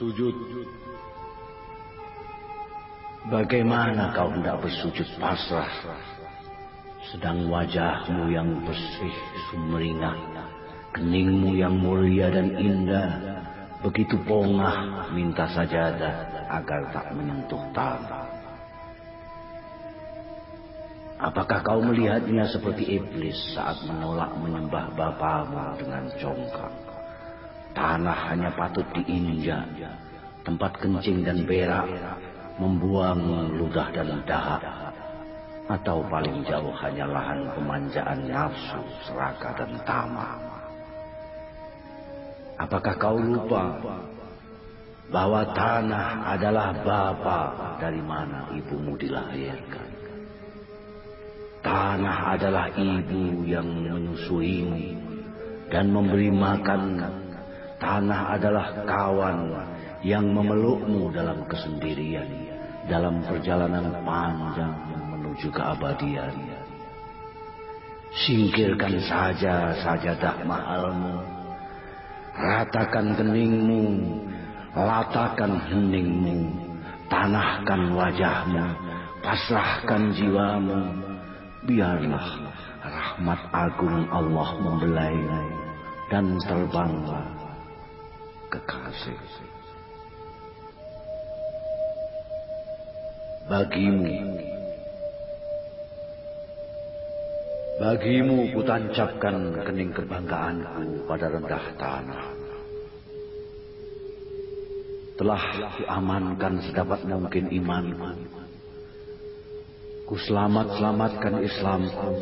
Sujud. Bagaimana kau hendak bersujud pasrah sedang wajahmu yang bersih sumringah, keningmu yang mulia dan indah, begitu pongah minta sajadah agar tak menyentuh tanah. Apakah kau melihatnya seperti iblis saat menolak menyembah bapamu dengan congkak? Tanah hanya patut diinjak, tempat kencing dan berak, membuang ludah dan dahak, atau paling jauh hanya lahan pemanjaan nafsu, serakah dan tamak. Apakah kau lupa bahwa tanah adalah bapa dari mana ibumu dilahirkan? Tanah adalah ibu yang menyusuimu dan memberi makan. Tanah adalah kawan yang memelukmu dalam kesendirian, dalam perjalanan panjang menuju keabadian. Singkirkan saja sajadah mahalmu. Ratakan keningmu, latakan heningmu, tanahkan wajahmu, pasrahkan jiwamu. Biarlah rahmat agung Allah membelai dan terbanglah kekasih. Bagimu Bagimu kutancapkan kening kebanggaanku pada rendah tanah. Telah kuamankan sedapat mungkin imanku. Ku selamat-selamatkan Islamku.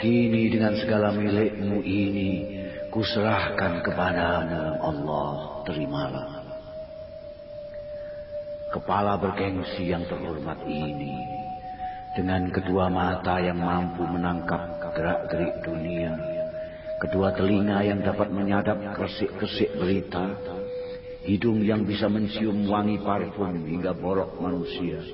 Kini dengan segala milikmu ini, ku serahkan kepadamu Allah, terimalah. Kepala bergengsi yang terhormat ini, dengan kedua mata yang mampu menangkap gerak-gerik dunia, kedua telinga yang dapat menyadap kesik-kesik berita, hidung yang bisa mencium wangi parfum hingga borok manusia,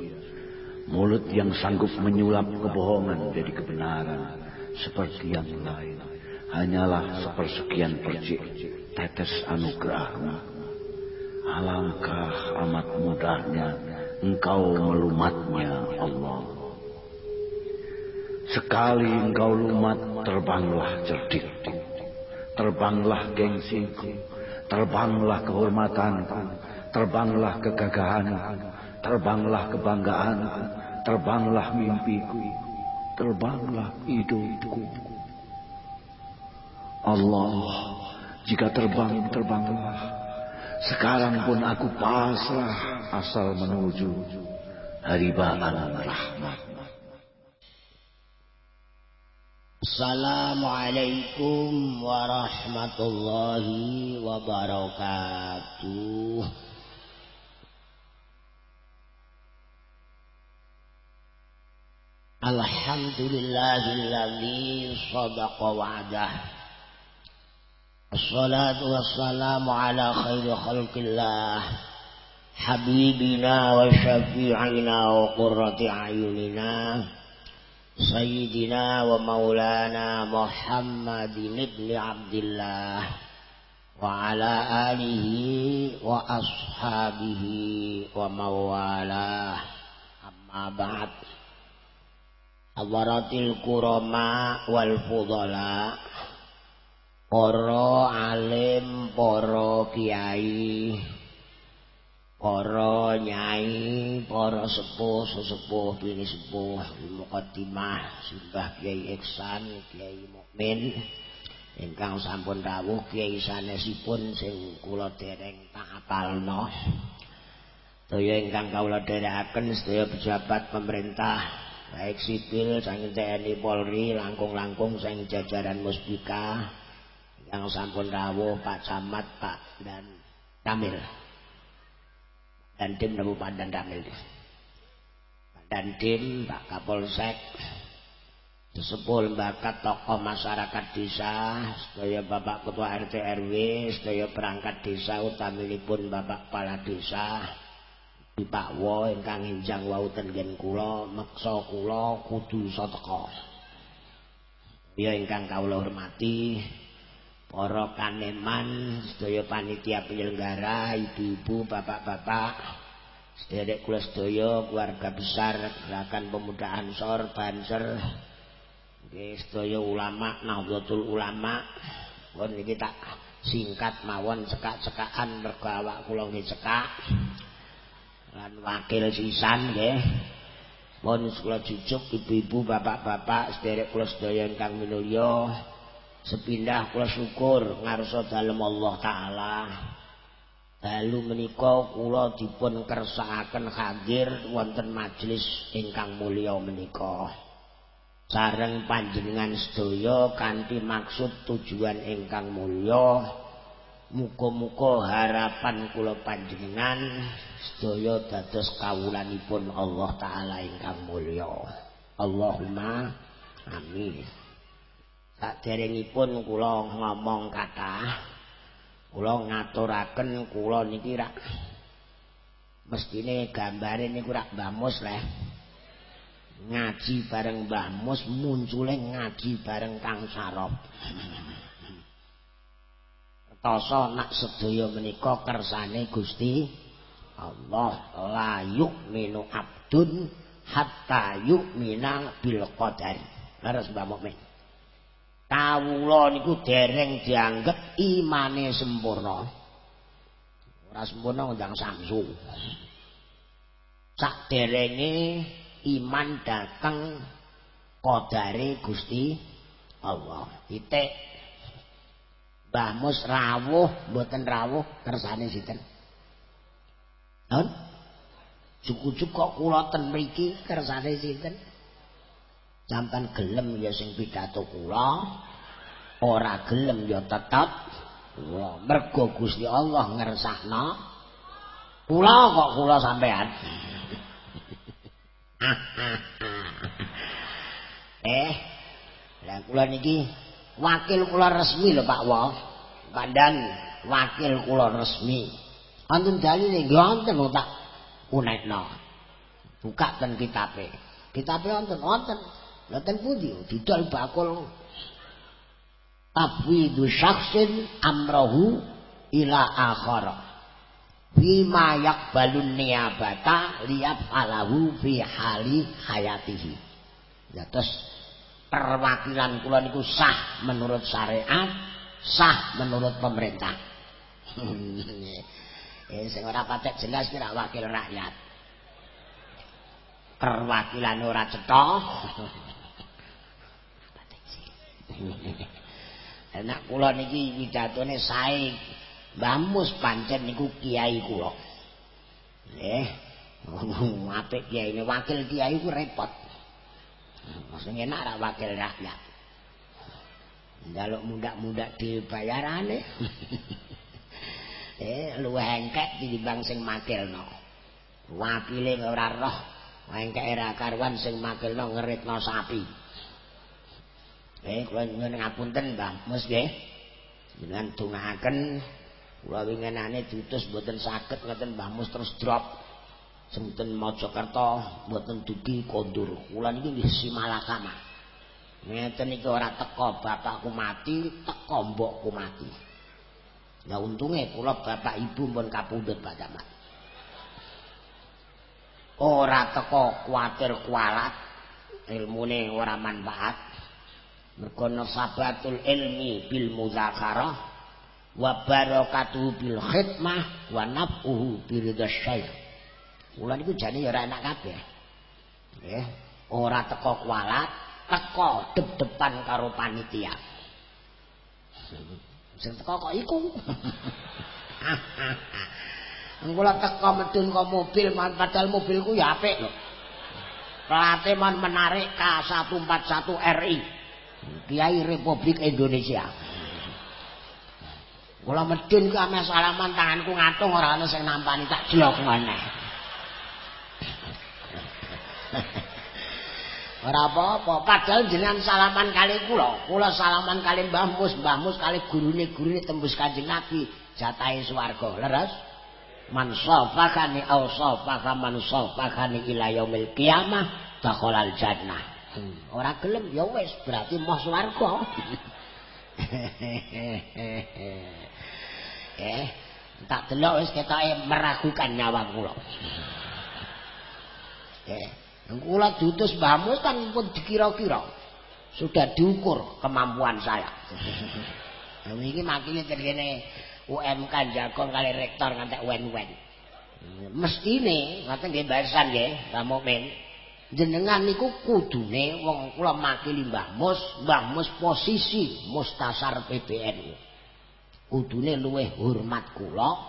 mulut yang sanggup menyulap kebohongan jadi kebenaran, seperti yang lain, hanyalah sepersekian percik tetes anugerahmu. Alangkah amat mudahnya engkau melumatnya Allah. Sekali engkau lumat, terbanglah cerdikku. Terbanglah gengsiku. Terbanglah kehormatanku. Terbanglah kegagahanku. Terbanglah kebanggaanku. Terbanglah mimpiku. Terbanglah hidupku. Allah, jika terbang, terbanglah. Sekarang pun aku pasrah asal menuju haribaan rahmat. Assalamualaikum warahmatullahi wabarakatuh. Alhamdulillahilladzi sadaqa wa'dah. الصلاة والسلام على خير خلق الله حبيبنا وشفيعنا وقرة عيننا سيدنا ومولانا محمد بن عبد الله وعلى آله وأصحابه وموالاه. أما بعد حضرة الكرماء والفضلاء para alim para kiai para nyai, para sepuh, sesepuh, bini sepuh, mukaddimah, simbah kiai Iksan, kiai Mukmin, ingkang sampun rawuh kiai sanesipun sing kula dereng tak apalno. Daya ingkang kawula dherekaken sedaya pejabat pemerintah, baik sipil, saking TNI Polri, langkung-langkung sing jajaran Muspika, ingkang sampun rawuh Pak Camat, Pak dan Kamil. Dandim Nabu Pandan Damil Pak Dandim, Pak Kapolsek Sesepuh lembaga tokoh masyarakat desa Sedaya Bapak Ketua RT RW Sedaya perangkat desa Utaminipun Bapak Kepala Desa Di Pak Wo Ingkang Injang Wau Tenggen Kulo Mekso Kulo Kudu Sotoko Ya ingkang kaulah hormati para kaneman sedaya panitia penyelenggara ibu-ibu bapak-bapak sederek kula sedaya keluarga besar gerakan pemuda ansor banser nggih sedaya ulama nahdlatul ulama. Pun iki tak singkat mawon cekak-cekakan mergo awak kula nggih cekak. Lan wakil sisan nggih. Pun kula jujuk ibu-ibu bapak-bapak sederek kula sedaya ingkang minulya sepindah kula syukur ngarsa dalem Allah taala. Dalu menika kula dipun kersakaken hadir wonten majelis ingkang mulya menika. Sareng panjenengan sedaya kanthi maksud tujuan ingkang mulya muga-muga harapan kula panjenengan sedaya dados kawulanipun Allah taala ingkang mulya. Allahumma amin Saderengipun kula ngomong kathah, kula ngaturaken kula niki rak mestine gambare niku rak Mbah Mus le. Ngaji bareng Mbah Mus muncule ngaji bareng Kang Sarop. Toso nak sedaya menika kersane Gusti Allah la yu'minu abdun hatta yu'mina bil qadar. Leres Mbah Mukmin. Kawula niku dereng dianggep imane sempurna. Ora sempurna ndang samsu. Sak derenge iman dateng kodare Gusti Allah. Titik. Mbah Mus rawuh, mboten rawuh kersane sinten? Nun? Cukup kok kula ten mriki kersane sinten? Sampean gelem ya sing pidato kula ora gelem ya tetep. Kula mergo Gusti Allah ngersakno kula kok kula sampean? Eh lah kula niki wakil kula resmi lho Pak Wo Pandan wakil kula resmi. Wonten dalile nggih wonten tak kunekno buka ten kitabe. Kitabe wonten wonten Laten pundi didol bakul tabwidu syakhsin amrahu ila akhar. Bima yakbalun niyabata liyab alahu fi hali hayatihi. Ya terus perwakilan kula niku sah menurut syariat, sah menurut pemerintah. eh sing ora patek jelas kira wakil rakyat. Perwakilan ora cetha. Enak kula niki widatone sae. Bamus pancen niku kiai kula. Nggih. Apik kiai ini wakil kiai ku repot. Masih enak ra wakil rakyat. Jaluk muda-muda dibayarane. eh luwih engkek tinimbang sing makilno. Wakile ora roh. Engkek era karuan sing makilno ngeritno sapi. Eh, kula nyuwun ngapunten, Mbah. Mus nggih. Jenengan dongaaken kula wingenane diutus mboten saged ngoten Mbah terus drop. Senten Mojokerto mboten dugi kondur. Kula niki nggih simalakama. Ngeten iki ora teko bapakku mati, teko mbokku mati. Ya untunge kula bapak ibu pun kapundhut Pak Camat. Ora teko kuatir kualat ilmune ora manfaat. Mergo nasabatul ilmi bil mudzakarah wa barakatuhu bil khidmah wa naf'uhu bi ridasyaikh kula niku jane ya ora enak kabeh nggih ora teko kualat teko dep-depan karo panitia sing teko kok iku Kula teko medun kok mobil, padahal mobilku ya apik lho. Plate menarik K141 RI. Kiai Republik Indonesia. Kula medun ku ame salaman tanganku ngatung ora ana sing nampani tak jlok ngene. Ora apa-apa, padahal jenengan salaman kali kula, kula salaman kali Mbah Mus, Mbah Mus kali gurune-gurune tembus Kanjeng Nabi, jatahe swarga. Leres? Man safakani au safaka man safakani ila yaumil qiyamah dakhalal jannah. Hmm. ora gelem ya wis berarti moh swarga eh, tak delok wis ketoke meragukan nyawa kula. Eh, kula diutus Mbah Mus kan pun dikira-kira. Sudah diukur kemampuan saya. Nah, iki makine terkene UMK jagon kali rektor ngantek wen-wen. Mestine ngoten nggih bahasan nggih, Pak Mukmin. Jenengan niku kudune wong kula makili Mbah Mus, Mbah Mus posisi mustasar PBNU. Kudune luweh hormat kula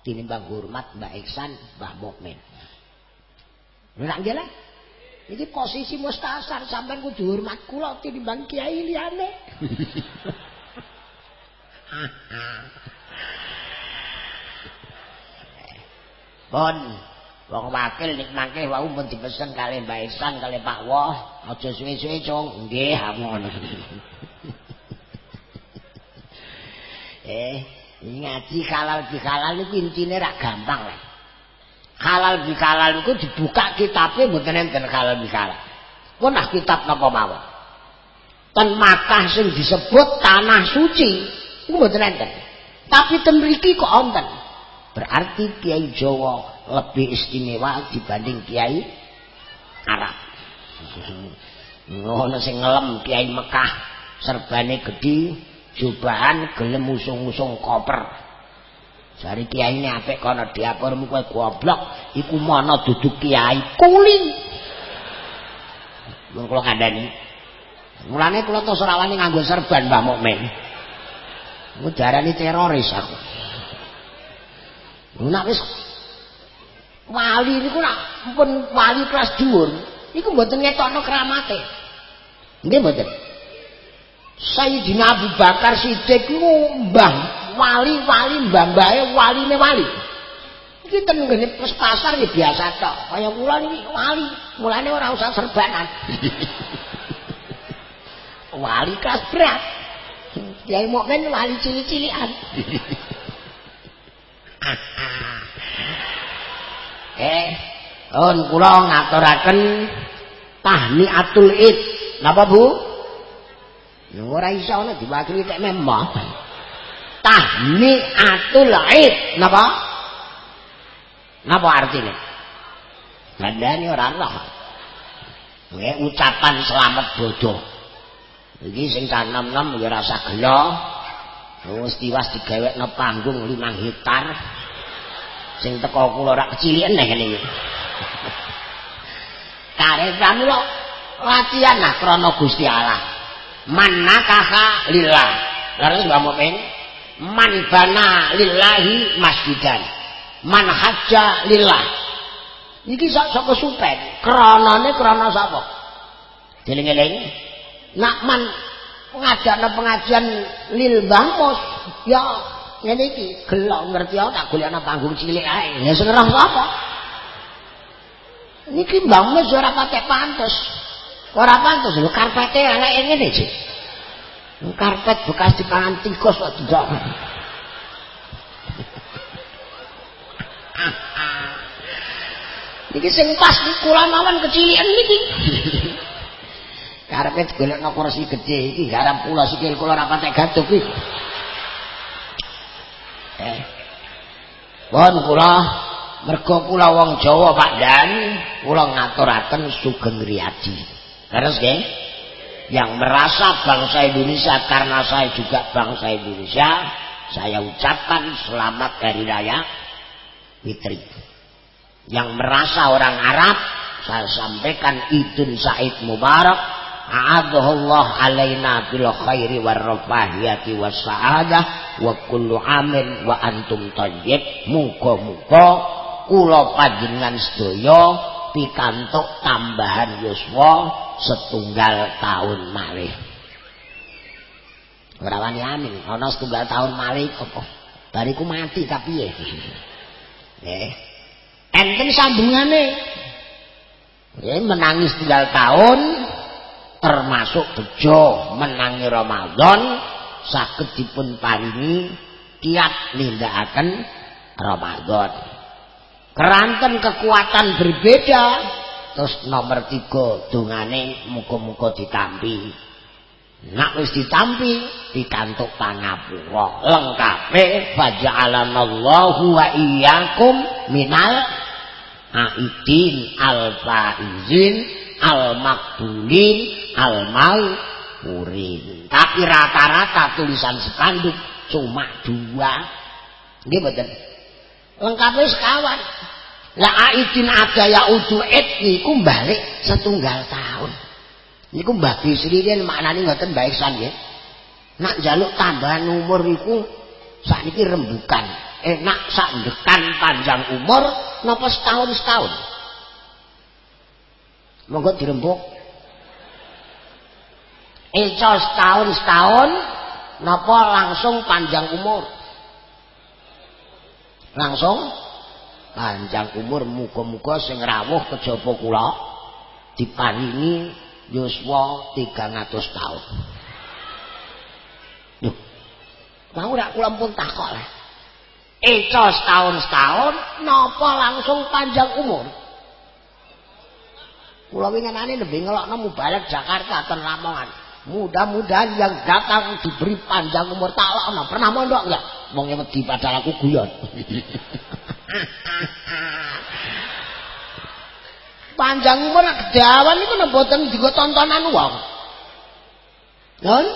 tinimbang hormat Mbak Iksan, Mbah Mukmin. Lha nggih lah. Iki posisi mustasar sampean kudu hormat kula tinimbang kiai liyane. Pun wong wakil nek mangke wau pun dipesen kali Mbak Isan kali Pak Woh, aja suwe-suwe, Cung. Nggih, ngono. eh, ngaji halal bi halal niku intine ra gampang lah. Halal bi halal niku dibuka kitabe mboten enten halal bi halal. Pun ah kitab napa mawon. Ten Makkah sing disebut tanah suci, niku mboten enten. Tapi ten mriki kok wonten. Berarti Kiai Jawa lebih istimewa dibanding Kiai Arab. Ngono sing ngelem Kiai Mekah serbane gedhi, jubahan gelem usung-usung koper. Jari kiai ini apik kono diapormu kowe goblok, iku mana duduk kiai kuli. Mun kula kandhani. Mulane kula to ora wani nganggo serban Mbah Mukmin. Ku darani teroris aku. Nek wis wali niku nak pun wali kelas dhuwur, niku mboten ngetokno kramate. Nggih mboten. Sayyidina Abu Bakar Siddiq niku mbah wali-wali mbah-mbahe waline wali. Iki ten ngene pas pasar ya biasa tok. Kaya kula niki wali, mulane ora usah serbanan. wali kelas berat. Kiai Mukmin wali cilik-cilikan. eh, on kula ngaturaken tahniatul id. Napa Bu? Ora iso ana diwakili tek memah. Tahniatul id. Napa? Napa artine? Gandane ora roh. Nggih ucapan selamat bodoh. Iki sing sanem-nem ya rasa gelo. Wis tiwas digawekno panggung 5 hektar. Sing teko kula ora kecilian nek ngene iki. Kare pramila latihan nah krana Gusti Allah. Man nakaha lillah. Laras Mbak Mukmin, man bana lillahi masjidan. Man hajja lillah. Iki sak saka supen. Kranane krana sapa? Deling-eling. Nak man ngajakno pengajian lil Mbah ya ngene iki gelok ngerti aku tak golekno panggung cilik ae. Ya sing roh sapa? Niki Mus ora patek pantes. Ora pantes lho karpete eleke ngene sih. Karpet bekas dipangan tikus kok tidak. Niki sing pas kula mawon kecilian niki. Karpet golekno kursi gedhe iki garap kula sikil kula ora patek gaduk iki. Eh. Kula mergo kula wong Jawa Pak Dan, kula ngaturaken sugeng riyaji. Terus nggih? Yang merasa bangsa Indonesia karena saya juga bangsa Indonesia, saya ucapkan selamat hari raya Fitri. Yang merasa orang Arab, saya sampaikan Idul Said Mubarak A'adahullah alaina bil khairi war rafahiyati was sa'adah wa kullu amin wa antum tayyib. Muga-muga kula panjenengan sedaya pikantuk tambahan yuswa setunggal tahun malih. Ora wani amin. Ana setunggal tahun malih apa? Bariku mati tapi ya eh enten sambungane. Ya menangis tinggal tahun termasuk bejo menangi Ramadan saged dipun paringi kiat nindakaken Ramadan. Keranten kekuatan berbeda terus nomor tiga dungane muga-muga ditampi. Nak wis ditampi dikantuk pangapura lengkape faja'alanallahu wa iyyakum minal aidin al faizin al makbulin al maurin tapi rata-rata tulisan spanduk cuma dua. Nggih mboten? Lengkape sekawan la aidin ada ya udu niku balik setunggal tahun. Mbah Bisri yen maknane ngoten Mbah Ihsan nggih. Nak njaluk tambahan umur iku sakniki rembukan. Enak sak dekan panjang umur napa setahun setahun monggo dirembuk Eco setahun setahun napa langsung panjang umur langsung panjang umur muga-muga sing rawuh kejaba kula diparingi yuswa 300 tahun. Duh. Mau rak kula pun takok lah. Eco setahun-setahun napa langsung panjang umur? Kula lebih ngelokno mubalek Jakarta ten Lamongan. Mudah-mudahan yang datang diberi panjang umur tak lokno. Pernah mondok enggak? Wong wedi padahal aku guyon. panjang umur kedawan iku mboten digo tontonan wong. Kan?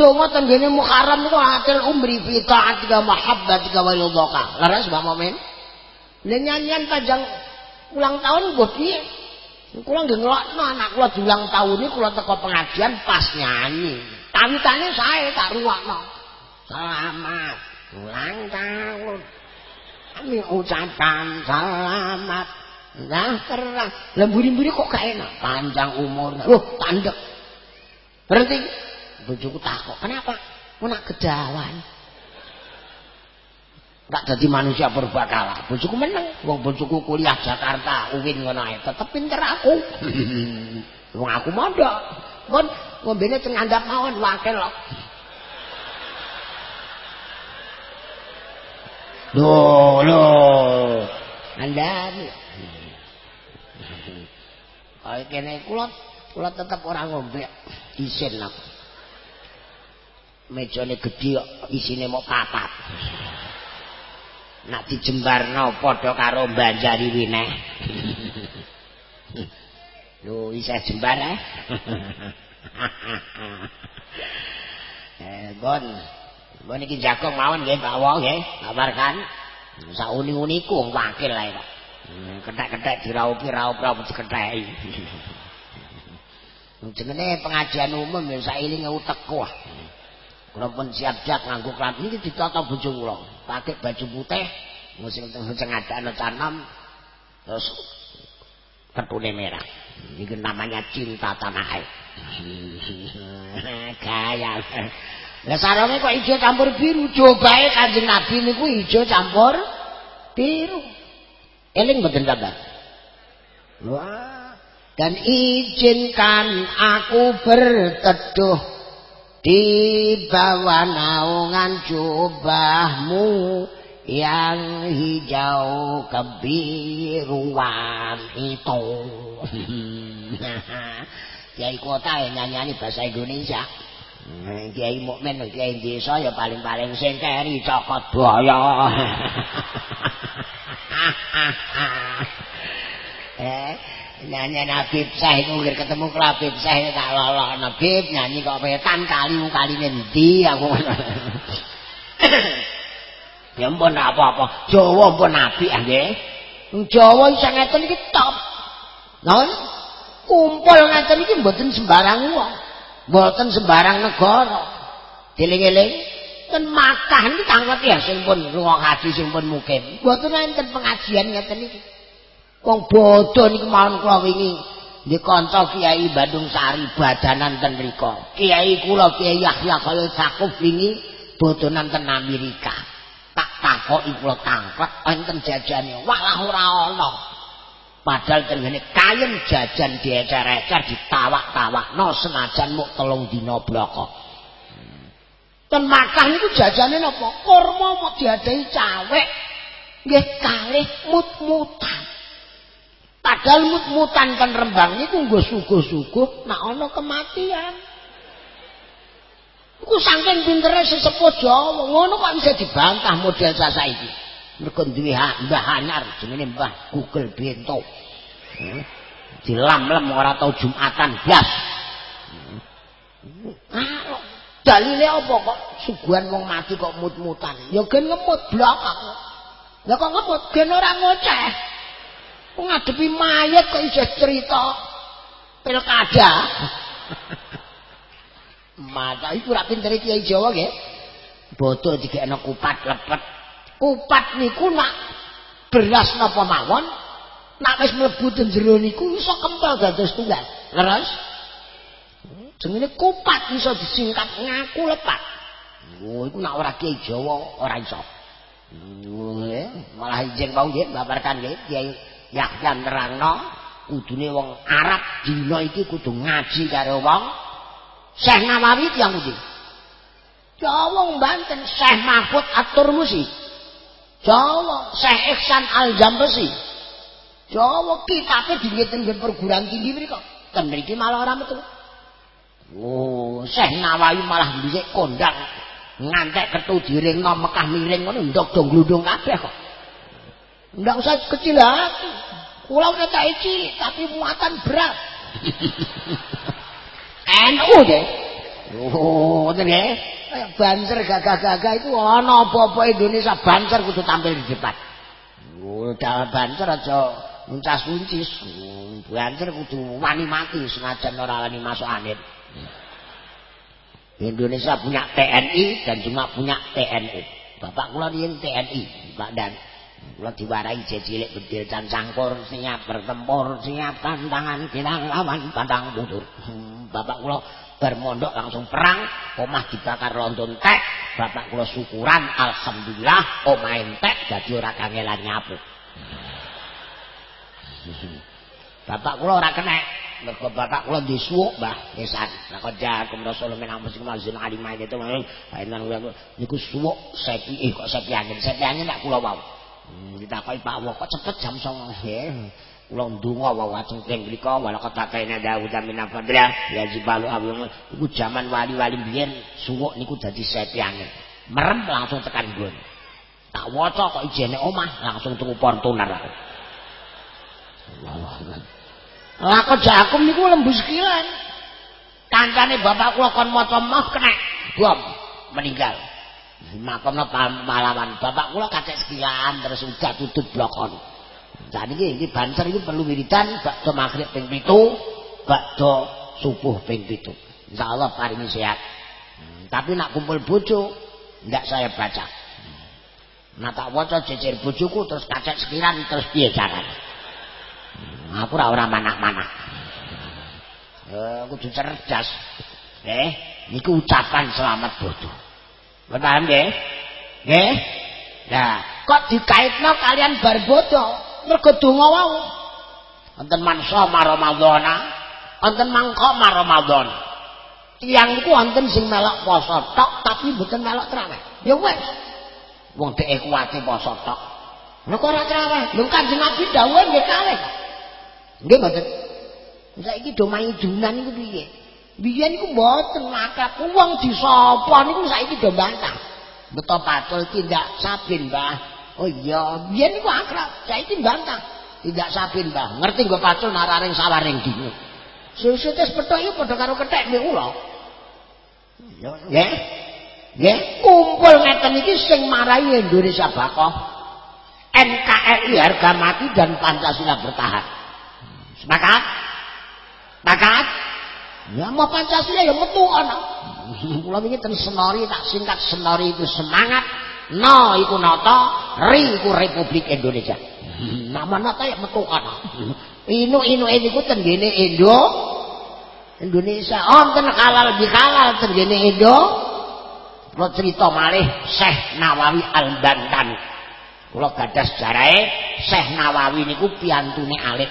Donga ten gene Muharram niku atil umri fi ta'atika mahabbatika wa ridhaka. Laras Mbak Momen. Nyanyian panjang ulang tahun piye? Kula nggih ngelokno anak kula diulang tahun iki kula teko pengajian pas nyanyi. Tawitane sae tak ruwakno. Selamat ulang tahun. Kami ucapan selamat Nah, kerang. Lemburi-mburi kok gak enak. Panjang umur. Loh, tandek. Berhenti. Bujuku takut. Kenapa? Mau nak kedawan. Gak jadi manusia berbakala. Bujuku menang. Wong bujuku kuliah Jakarta. Uwin ngono Tetep pinter aku. Wong aku mondok. Pun ngombene tengandap mawon wakil loh. Loh, loh. Anda Kaya kene kula kula tetep ora ngombe isin aku. Mejane gedhe kok isine mok papat. Nak dijembarno padha karo banjari wineh. Lho isih jembar eh. eh bon. Bon iki jagong mawon nggih Pak Wong nggih. Kabarkan. Sak uni-uniku wong wakil ae kok. Ketek-ketek diraupi raup-raup diketheki. Jenenge pengajian umum ya sailinge utekku. Kula pun siap-siap nganggo klambi iki ditata bojo kula. Pakai baju putih, musim sing ngadakno canam terus ketune merah. Iki namanya cinta tanah air. Gaya. Lah sarane kok ijo campur biru, cobae Kanjeng Nabi niku ijo campur biru. Eling mboten sampean? Wah, dan izinkan aku berteduh di bawah naungan jubahmu yang hijau kebiruan itu. Kiai kota yang nyanyi bahasa Indonesia. Kiai mukmin, Kiai desa ya paling-paling sengkeri cokot buaya. eh nyanyi Nabib Syah itu ngir ketemu ke Nabib Syah itu tak lolok Nabib nyanyi kok petan kali kali nanti aku ya ampun apa-apa. Jawa ampun Nabi ya Jawa bisa ngeten ini top. Non kumpul ngeten ini buatan sembarang uang buatan sembarang negara. Diling-iling ten Makkah niki tanglet ya sing pun ruang haji pun mukim. Mboten enten pengajian ngeten iki. Wong bodho niku mawon kula wingi di kanca Kiai Bandung Sari badanan ten mriku. Kiai kula Kiai Yahya Khalil Sakuf wingi bodonan ten Amerika. Tak takoki kula tanglet enten jajane. Walah ora ana. Padahal tengene kayen jajan diecer-ecer ditawak-tawakno senajan muk telung dina bloko. Ten Makkah niku jajane napa? Kurma mau diadahi cawek. Nggih kalih mut-mutan. Padahal mut-mutan ten Rembang niku nggo suguh-suguh nek ana kematian. Iku saking pintere sesepuh Jawa, ngono kok bisa dibantah model saiki. Mergo duwe Mbah Anyar jenenge Mbah Google Bento. Hmm. Dilam-lem ora tau Jumatan blas. Hmm. Dalile apa kok suguhan wong mati kok mut-mutan? Ya gen ngemut blok aku. Lah kok ngemut gen ora ngoceh. Ngadepi mayat kok isih cerita pilkada. Mata iku ora pintere Kiai Jawa nggih. Bodo dikekno kupat lepet. Kupat niku nak beras napa mawon, nak wis mlebu ten jero niku iso kempel dados tunggal. Leres? Jenenge kupat iso disingkat ngaku lepat. Oh, iku nak ora Kiai Jawa ora iso. malah izin mau nggih babarkan nggih Kiai Yahya nerangno kudune wong Arab dina iki kudu ngaji karo wong Syekh Nawawi yang pundi? Jawa Banten Syekh Mahfud At-Turmusi. Jawa Syekh Ihsan Al-Jambesi. Jawa kitabe dinggih-dinggih perguruan tinggi mriku. Ten mriki malah ora metu. Oh, Syekh Nawawi malah dhisik kondang ngantek ketu diringno Mekah miring ngono ndok do glundung kabeh kok. Ndak usah kecil hati. Kula udah cilik tapi muatan berat. NU deh. Oh, ngoten nggih. Kayak banser gagah-gagah itu ana apa-apa Indonesia banser kudu tampil di depan. Oh, banser aja muncas muncis. Banser kudu wani mati senajan ora wani masuk angin. Indonesia punya TNI dan juga punya TNU. Bapak kula riyen TNI, Pak Dan. Kula diwarai cilik bedil can cangkur siap bertempur, siap tantangan kilang lawan pantang mundur. Hmm, bapak kula bermondok langsung perang, omah dibakar lontong tek, bapak kula syukuran alhamdulillah omah entek dadi ora kangelan nyapu. Bapak kula ora kena mergo bapak kula disuwuk Mbah Esan. Laqad ja'akum rasulun min anfusikum azizun alimah itu niku suwuk sepi eh kok sepi angin. Sepi angin nek kula wau. Hmm, ditakoki Pak Wo kok cepet jam 09.00 nggih. Kula ndonga wae wajeng teng mriku wala kata kene Daud min Fadla ya jibalu abu iku jaman wali-wali biyen suwuk niku dadi sepiange. Merem langsung tekan nggon. Tak waca kok ijene omah langsung tuku Fortuner aku. Lah kok jakum niku lembus kilan. Kancane bapak kula kon maca mah kena bom meninggal. Makamna pahlawan bapak kula kacek sekian terus udah tutup blokon jadi ini, ini banser itu perlu wiridan bakdo maghrib ping pitu bakdo subuh ping pitu. Insya Allah hari ini sehat. Hmm, tapi nak kumpul bojo tidak saya baca. Nah tak wajah jejer bojoku terus kacek sekian terus dia jangan hmm, aku orang manak-manak eh, aku cerdas. Eh ini ucapan selamat bodoh Paham nggih? Nggih? Nah, kok dikaitno kalian bar bodho? Mergo donga wau. Wonten mansa Ramadhana, wonten mangka Ramadan. Tiyang iku wonten sing melok poso tok tapi mboten melok traweh. Ya wis. Wong dhek kuwate poso tok. Nek ora traweh, lho Kanjeng Nabi dawuh nggih kalih. Nggih mboten. Saiki do main dunan iku piye? Biyen iku mboten makat wong disapa niku saiki do bantah. Beto patul tindak sabin, Mbah. Oh iya, biyen niku akrab, saiki bantah. Tidak sabin, Mbah. Ngerti nggo patul nararing sawaring dino. Sesuk tes petok iki padha karo kethek mek kula. Iya, nggih. Nggih, kumpul ngeten iki sing marai Indonesia bakoh. NKRI harga mati dan Pancasila bertahan. Sepakat? Sepakat? Ya mau Pancasila ya metu ana. Kula wingi ten senori tak singkat senori itu semangat, no iku nata, ri iku Republik Indonesia. Nama nata ya metu ana. Inu-inu niku ten gene Indo Indonesia. Wonten oh, halal bihalal ten gene Indo. Kula cerita malih Syekh Nawawi Al-Bantan. Kula gadah sejarahe Syekh Nawawi niku piantune alit.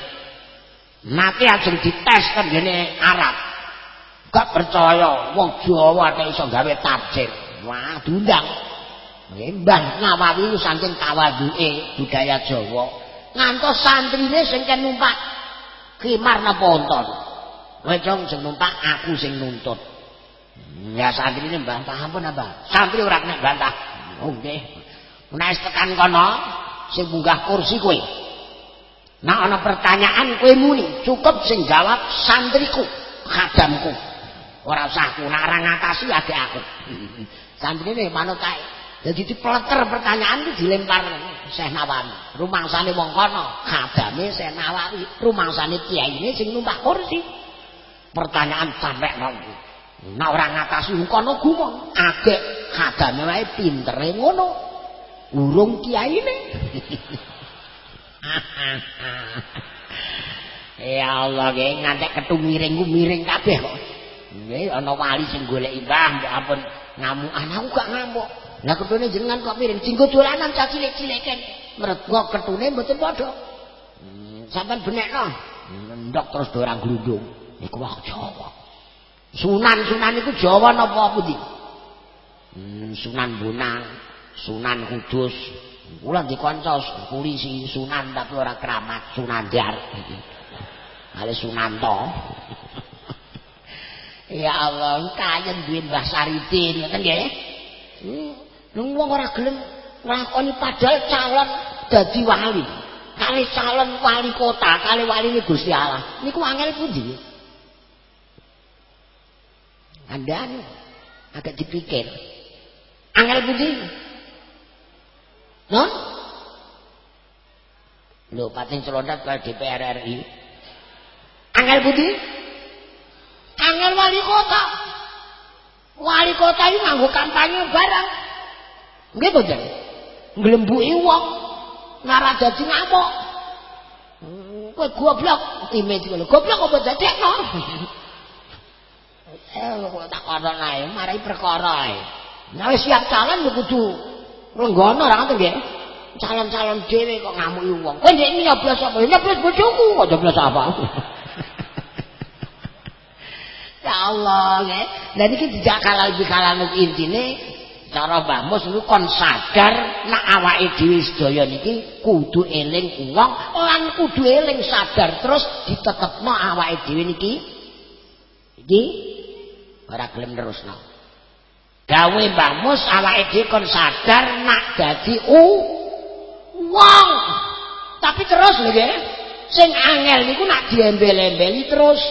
Nate ajeng dites ten gene Arab. Gak percaya wong Jawa nek iso gawe tafsir. Wah, diundang. Mbah Nawawi saking tawaduke budaya Jawa. Ngantos santrine sing kan numpak kimar napa onton. Wecong sing numpak aku sing nuntut. Ya santri ini bantah ampun apa? Santri ora kena bantah. Oke. Okay. Nek tekan kono sing munggah kursi kowe. Nek ana pertanyaan kowe muni, cukup sing jawab santriku, khadamku. Ora usah aku ora ngatasi adek aku. Santri ini manut kae. Jadi dipeleter pertanyaan itu dilempar Syekh Nawawi. Rumangsane wong kono, khadame Syekh Nawawi. Rumangsane kiai ini sing numpak kursi. Pertanyaan sampai nongki. Nek ora ngatasi kono gumon, adek khadame wae pintere ngono. urung kiyaine ya Allah ngantek ketu miring ku miring kabeh kok nggih ana wali sing golek imbang mbok ampun. Ngamuk anakku gak ngamuk. Lah ketune jenengan kok miring? Dinggo dolanan cah cilik-ciliken mergo ketune mboten padha. Hmm, sampean benekno? Ndok terus dorang glundung iku wah Jawa. Sunan-sunan iku Jawa napa pundi? Hmm, sunan bonang Sunan Kudus. Kula dikanca polisi Sunan tapi ora keramat, Sunandar. Ale Sunanto. Ya Allah, kayen duwe Mbah Sariti ngoten nggih. Hmm, wong ora gelem nglakoni padahal calon dadi wali. Kali calon wali kota, kali wali ini Gusti Allah. Niku angel pundi? Anda agak dipikir. Angel pundi? Nah? Lho, pating celondat ke DPR RI. Angel Budi? Angel wali kota. Wali kota ini nganggo kampanye barang. Nggih boten. Nglembuki wong. Nara dadi ngamuk. Hmm, kowe goblok image ngono. Goblok apa dadekno? Eh, kok tak kono ae, mari perkara ae. Nek siap calon kudu Renggono ora ngoten nggih. Calon-calon dhewe kok ngamuki wong. Kowe ndek nyoblos apa? Nyoblos bojoku kok nyoblos apa? ya Allah nggih. Lah niki dijak kalal iki kalane intine cara Mbah Mus niku kon sadar nek awake dhewe sedaya niki kudu eling wong lan kudu eling sadar terus ditetepno awake dhewe niki iki ora gelem terusno. gawe Mbah Mus awake dhewe kon sadar nak dadi u wong. Tapi terus lho nggih. Sing angel niku nak diembel-embeli terus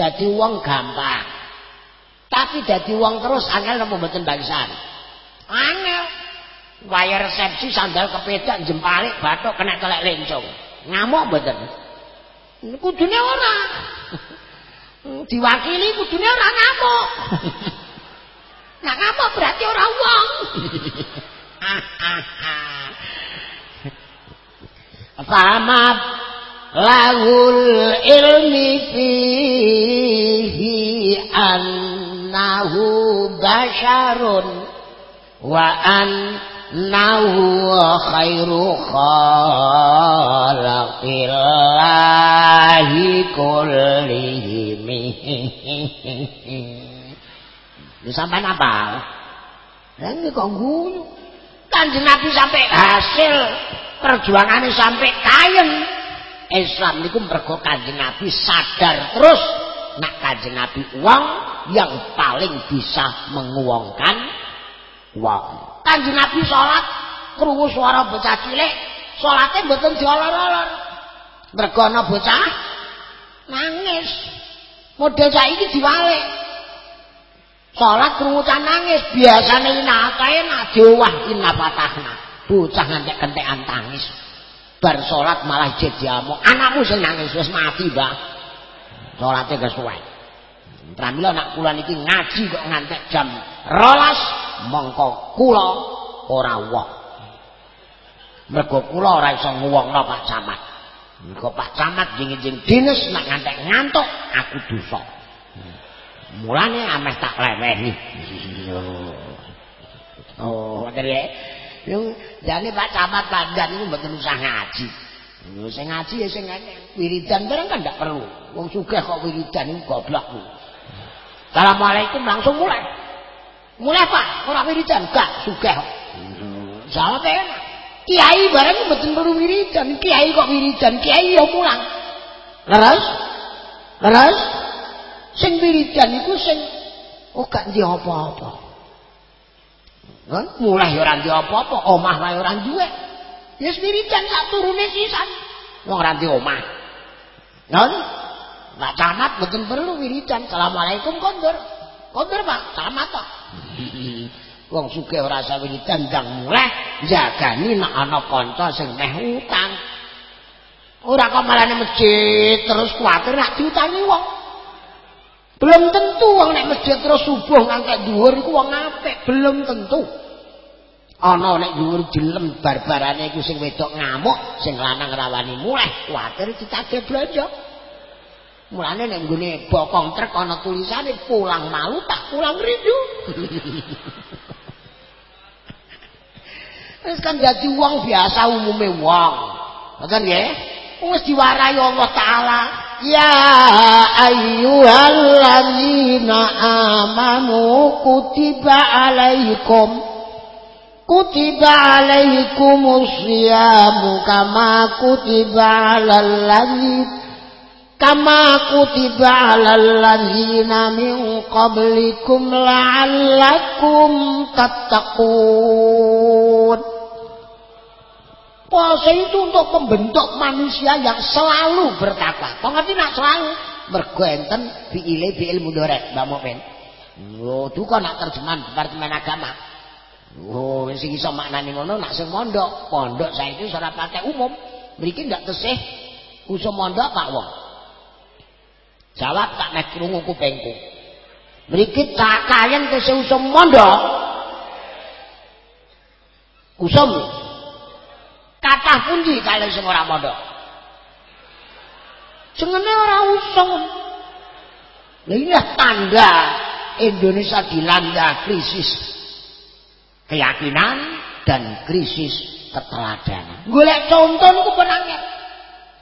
dadi wong gampang. Tapi dadi wong terus angel napa mboten bangsan. Angel. Waya resepsi sandal kepedak jempalik batok kena telek lencong. Ngamuk mboten. Kudune ora. Diwakili kudune ora ngamuk. Nah ngapa berarti orang wong? Fama lahul ilmi fihi annahu basharun wa annahu khairu khalaqillahi kullihim Ini sampai apa? Ini kok guyu. Kanjeng Nabi sampai hasil perjuangannya sampai kain. Islam itu mergo kanjeng Nabi sadar terus nak kanjeng Nabi uang yang paling bisa menguangkan uang. Kanjeng Nabi sholat krungu suara bocah cilik, sholatnya mboten diolor-olor. Mergo ana bocah nangis. Model saiki diwalik. Salat krungutan nangis, biasane inakae nak diowah inna patahna. Bocah ngantek kentekan tangis. Bar salat malah jediamu. Anakmu sing nangis wis mati, Mbah. Salate kesuwen. Pramila nak kula niki ngaji kok ngantek jam 12, mongko kula ora wong. Mergo kula ora iso nguwongno Pak Camat. Mergo Pak Camat jing-jing dinas nak ngantek ngantuk, aku dosa. mulane ameh tak lewehi oh ya yung jane Pak Camat Pandan niku mboten usah ngaji. Sing ngaji ya sing wiridan bareng kan ndak perlu. Wong sugih kok wiridan niku goblok ku Assalamualaikum langsung mulai. Mulai Pak. Ora wiridan gak kok jawab enak. Kiai bareng mboten perlu wiridan. Kiai kok wiridan? Kiai ya mulang. Leres? Leres? Sing wiridan iku sing Oh gak ndi apa-apa. Kan mulai ora ndi apa-apa, omah wae ora duwe. Ya wiridan sak turune sisan. Wong ora ndi omah. Non? Nak camat mboten perlu wiridan. Assalamualaikum kondur. Kondur Pak, camat tok. Wong sugih ora usah wiridan ndang mulai jagani nek ana kanca sing meh utang. Ora kok malah masjid terus kuwatir nak diutangi wong. Belum tentu wong nek masjid terus subuh ngantek dhuwur iku wong apik, belum tentu. Ana nek dhuwur jelem barbarane iku sing wedok ngamuk, sing lanang rawani muleh, kuwatir ditagih blanja. Mulane nek nggone bokong trek ana tulisane pulang malu tak pulang rindu. Wis kan dadi wong biasa umume wong. Ngoten nggih? Wis diwarai Allah taala. يا أيها الذين آمنوا كتب عليكم كتب عليكم الصيام كما كتب على الذين كما كتب على الذين من قبلكم لعلكم تتقون Puasa itu untuk membentuk manusia yang selalu bertakwa. Kok ngerti nak selalu? Mergo enten fiile fiil mudhari, Mbak Mopen. Oh, itu kok nak terjemahan Departemen Agama. Oh, sing iso maknane ngono nak sing mondok, pondok saiki ora pakai umum. Mriki ndak tesih usum mondok Pak wong. Jawab tak nek krungu kupengku. Mriki tak kayen tesih usum mondok. Usum Kathah pundi kalih sing ora mondok? Jenenge ora usung. Lha ini tanda Indonesia dilanda krisis keyakinan dan krisis keteladanan. Golek contoh niku penangnya.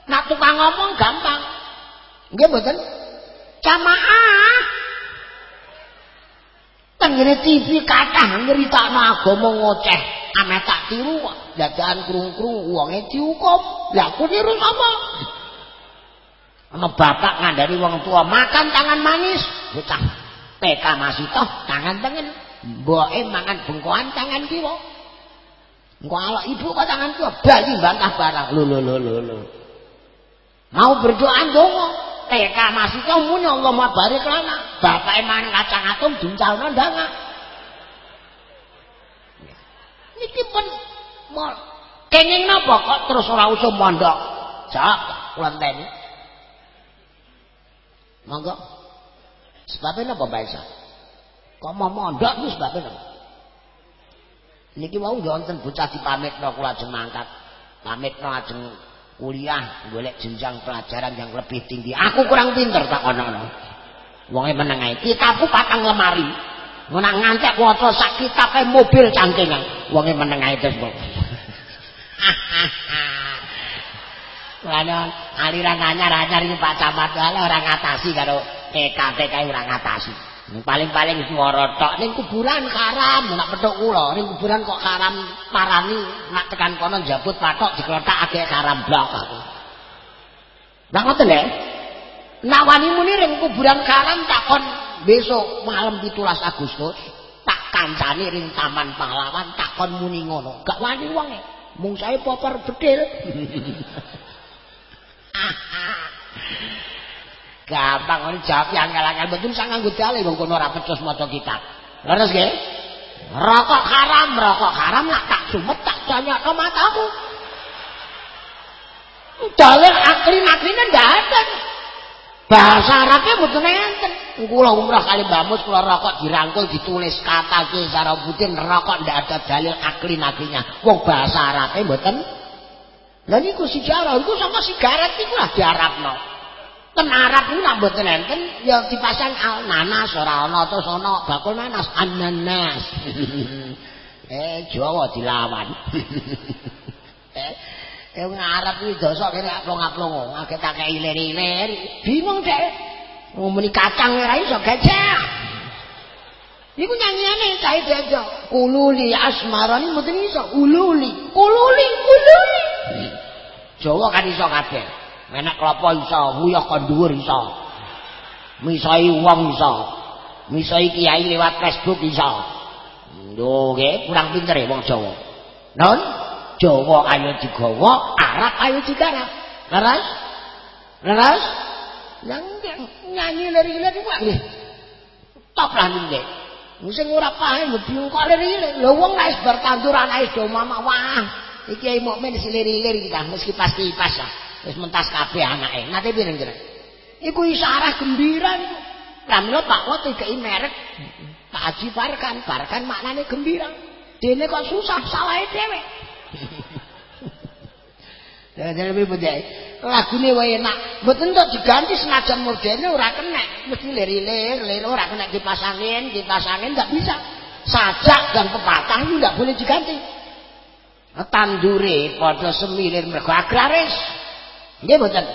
Nak tukang ngomong gampang. Nggih mboten? Jamaah. Tenggene TV kathah nyeritakno agama ngoceh, ame tak tiru dadakan krung-krung wonge dihukum. Lah aku niru sapa? Ana bapak ngandani wong tua makan tangan manis, bocah PK masih toh tangan tengen. Mboke mangan bengkoan tangan kiwa. Engko ala ibu kok tangan kiwa bayi bantah barang. Lho lho lho lho. Mau berdoa ndonga. TK masih toh muni Allah mabarik lana. Bapake mangan kacang atom diuncalno ndanga. Niki pun Mol. Kenging napa kok terus ora usum mondok? Jawab, kula enteni. Monggo. Sebabnya napa Mbak Isa? Kok mau mondok itu sebabnya napa? Niki mau wonten bocah dipamitno kula ajeng mangkat. Pamitno ajeng kuliah golek jenjang pelajaran yang lebih tinggi. Aku kurang pinter tak ono-ono. Wonge meneng ae. Kitabku patang lemari. Ngono ngantek waca sak kitabe mobil cangkingan. Wonge meneng ae terus. Lan aliran anyar-anyar iki Pak Camat wae ora ngatasi karo TK-TK ora ngatasi. Paling-paling swara tok ning kuburan haram nek petuk kula ning kuburan kok haram parani nek tekan kono njabut patok diklothakake haram blok. Lah ngoten lho. Nek wani muni ning kuburan haram takon besok malam 17 Agustus tak kancani ring Taman Pahlawan takon muni ngono. Gak wani wong e. mung saya popor bedil. Gampang ini jawab yang ngalakan betul saya nganggut dalih wong kono ora pecus maca kitab. Leres nggih? Rokok haram rokok haram nak tak sumet tak tanya ke matamu dalil akli makline ndak ada bahasa Arabnya betul enten kula umrah kali bamus kula rokok dirangkul ditulis kata ke secara putih rokok ndak ada dalil akli naklinya wong bahasa Arabnya betul lah niku sejarah iku sama sigaret iku lah di ten Arab niku nak mboten enten ya dipasang al nanas ora ana terus ana bakul nanas. Ananas. Eh Jawa dilawan. Eh Eh wong Arab iki dosa kene aplong-aplong, akeh tak kei ilir-ilir. Bingung dhek. Ngomongin kacang ora iso gajah. Iku nyanyiane cahe dejo. Kululi asmarani mboten iso. Ululi, kululi, kululi. Jawa kan iso kabeh. Menek klopo iso, wuyah kon dhuwur iso. Misai wong iso. misoi kiai lewat Facebook iso lho kurang pinter ya wong Jawa non Jawa ayo digawa Arab ayo digarap. Leres leres yang nyanyi lir-lir iku nggih. Top lah nggih. Sing ora paham bingung kok lir-lir lho wong nek bar tandur anake do mama wah. Iki ae mukmin silir-lir iki kan meski pasti pas ya wis mentas kabeh anake. Nate piye ngira iku isyarah gembira niku. Pramila Pak Wot dikei merek Pak Haji Farkan. Farkan maknane gembira. Dene kok susah salahe dhewe Jadi lebih beda. Lagune wae enak. Mboten tok diganti senajan modene ora kena. Mesti lir-lir, lir ora kena dipasangin, dipasangin enggak bisa. Sajak dan pepatah itu enggak boleh diganti. Tandure padha semilir mergo agraris. Nggih mboten.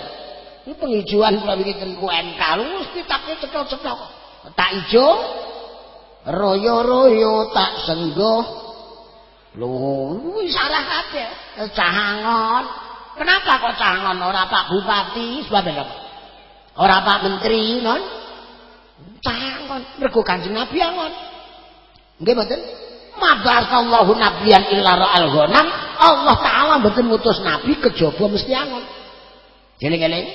Ini penghijauan kula wingi ten UNK lu mesti takne cetok-cetok. Tak ijo royo-royo tak senggo. Wis salah kabeh. Cahangon. Kenapa kok cahangon ora Pak Bupati sebab apa? Ora Pak Menteri, non? Cahangon mergo Kanjeng Nabi angon. Nggih mboten? Mabasallahu nabiyan illa ra'al ghanam. Allah taala mboten ngutus nabi kejaba mesti angon. Jeling-eling.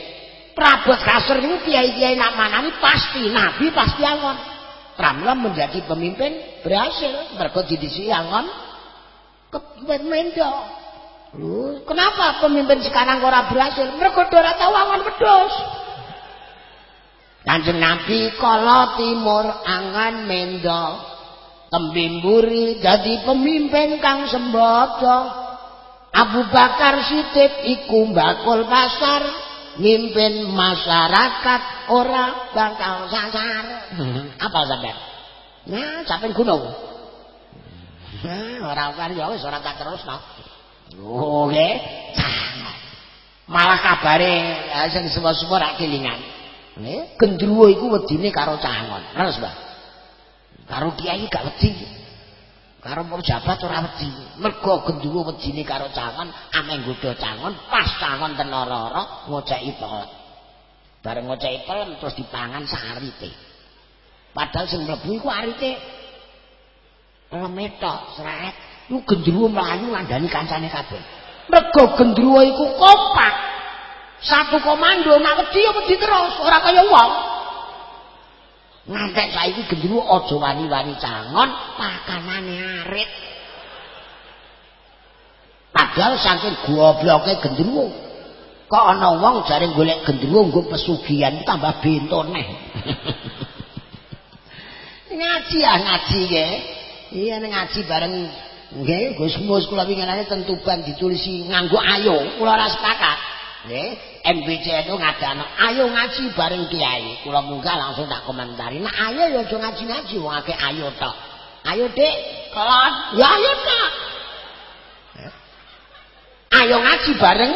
Prabot kasur niku kiai-kiai nak manani pasti nabi pasti angon. Pramila menjadi pemimpin berhasil mergo didisi angon kepemendo. Lu, kenapa pemimpin sekarang ora berhasil? Mergo ora tahu angon wedhus. Kanjeng Nabi kala timur angan mendo tembimburi jadi pemimpin kang sembodo Abu Bakar Siddiq iku bakul pasar mimpin masyarakat ora bakal sasar apa sampean nah sampean gunung ora kan ya wis ora tak terus no. Oh nggih malah kabare sing semua-semua rak kelingan. Nggih gendruwo iku wedine karo cangon terus Mbak. Karo kiai gak wedi. Karo pejabat ora wedi. Mergo gendruwo wedine karo cangon ame nggodha cangon pas cangon tenororo ngoceki pelem bareng ngoceki pelem terus dipangan sarite padahal sing mlebu iku arite lemetok sret. Lu gendruwo mlayu ngandani kancane kabeh. Mergo gendruwo iku kompak. Satu komando nak wedi ya wedi terus ora kaya wong. Ngantek saiki gendruwo aja wani-wani cangon pakanane arit. Padahal saking gobloke gendruwo kok ana wong jare golek gendruwo nggo pesugihan tambah bento neh. Ngaji ah ngaji nggih iya ngaji bareng nggih Gus. Mus kula winginane tentuban ditulisi nganggo ayo. Kula ora sepakat. Nggih MBC itu ngadano ayo ngaji bareng kiai. Kula munggah langsung tak komentari nah ayo ya aja ngaji-ngaji wong akeh ayo tok. Ayo Dik. Kelon. Ya ayo tok. Ayo ngaji bareng.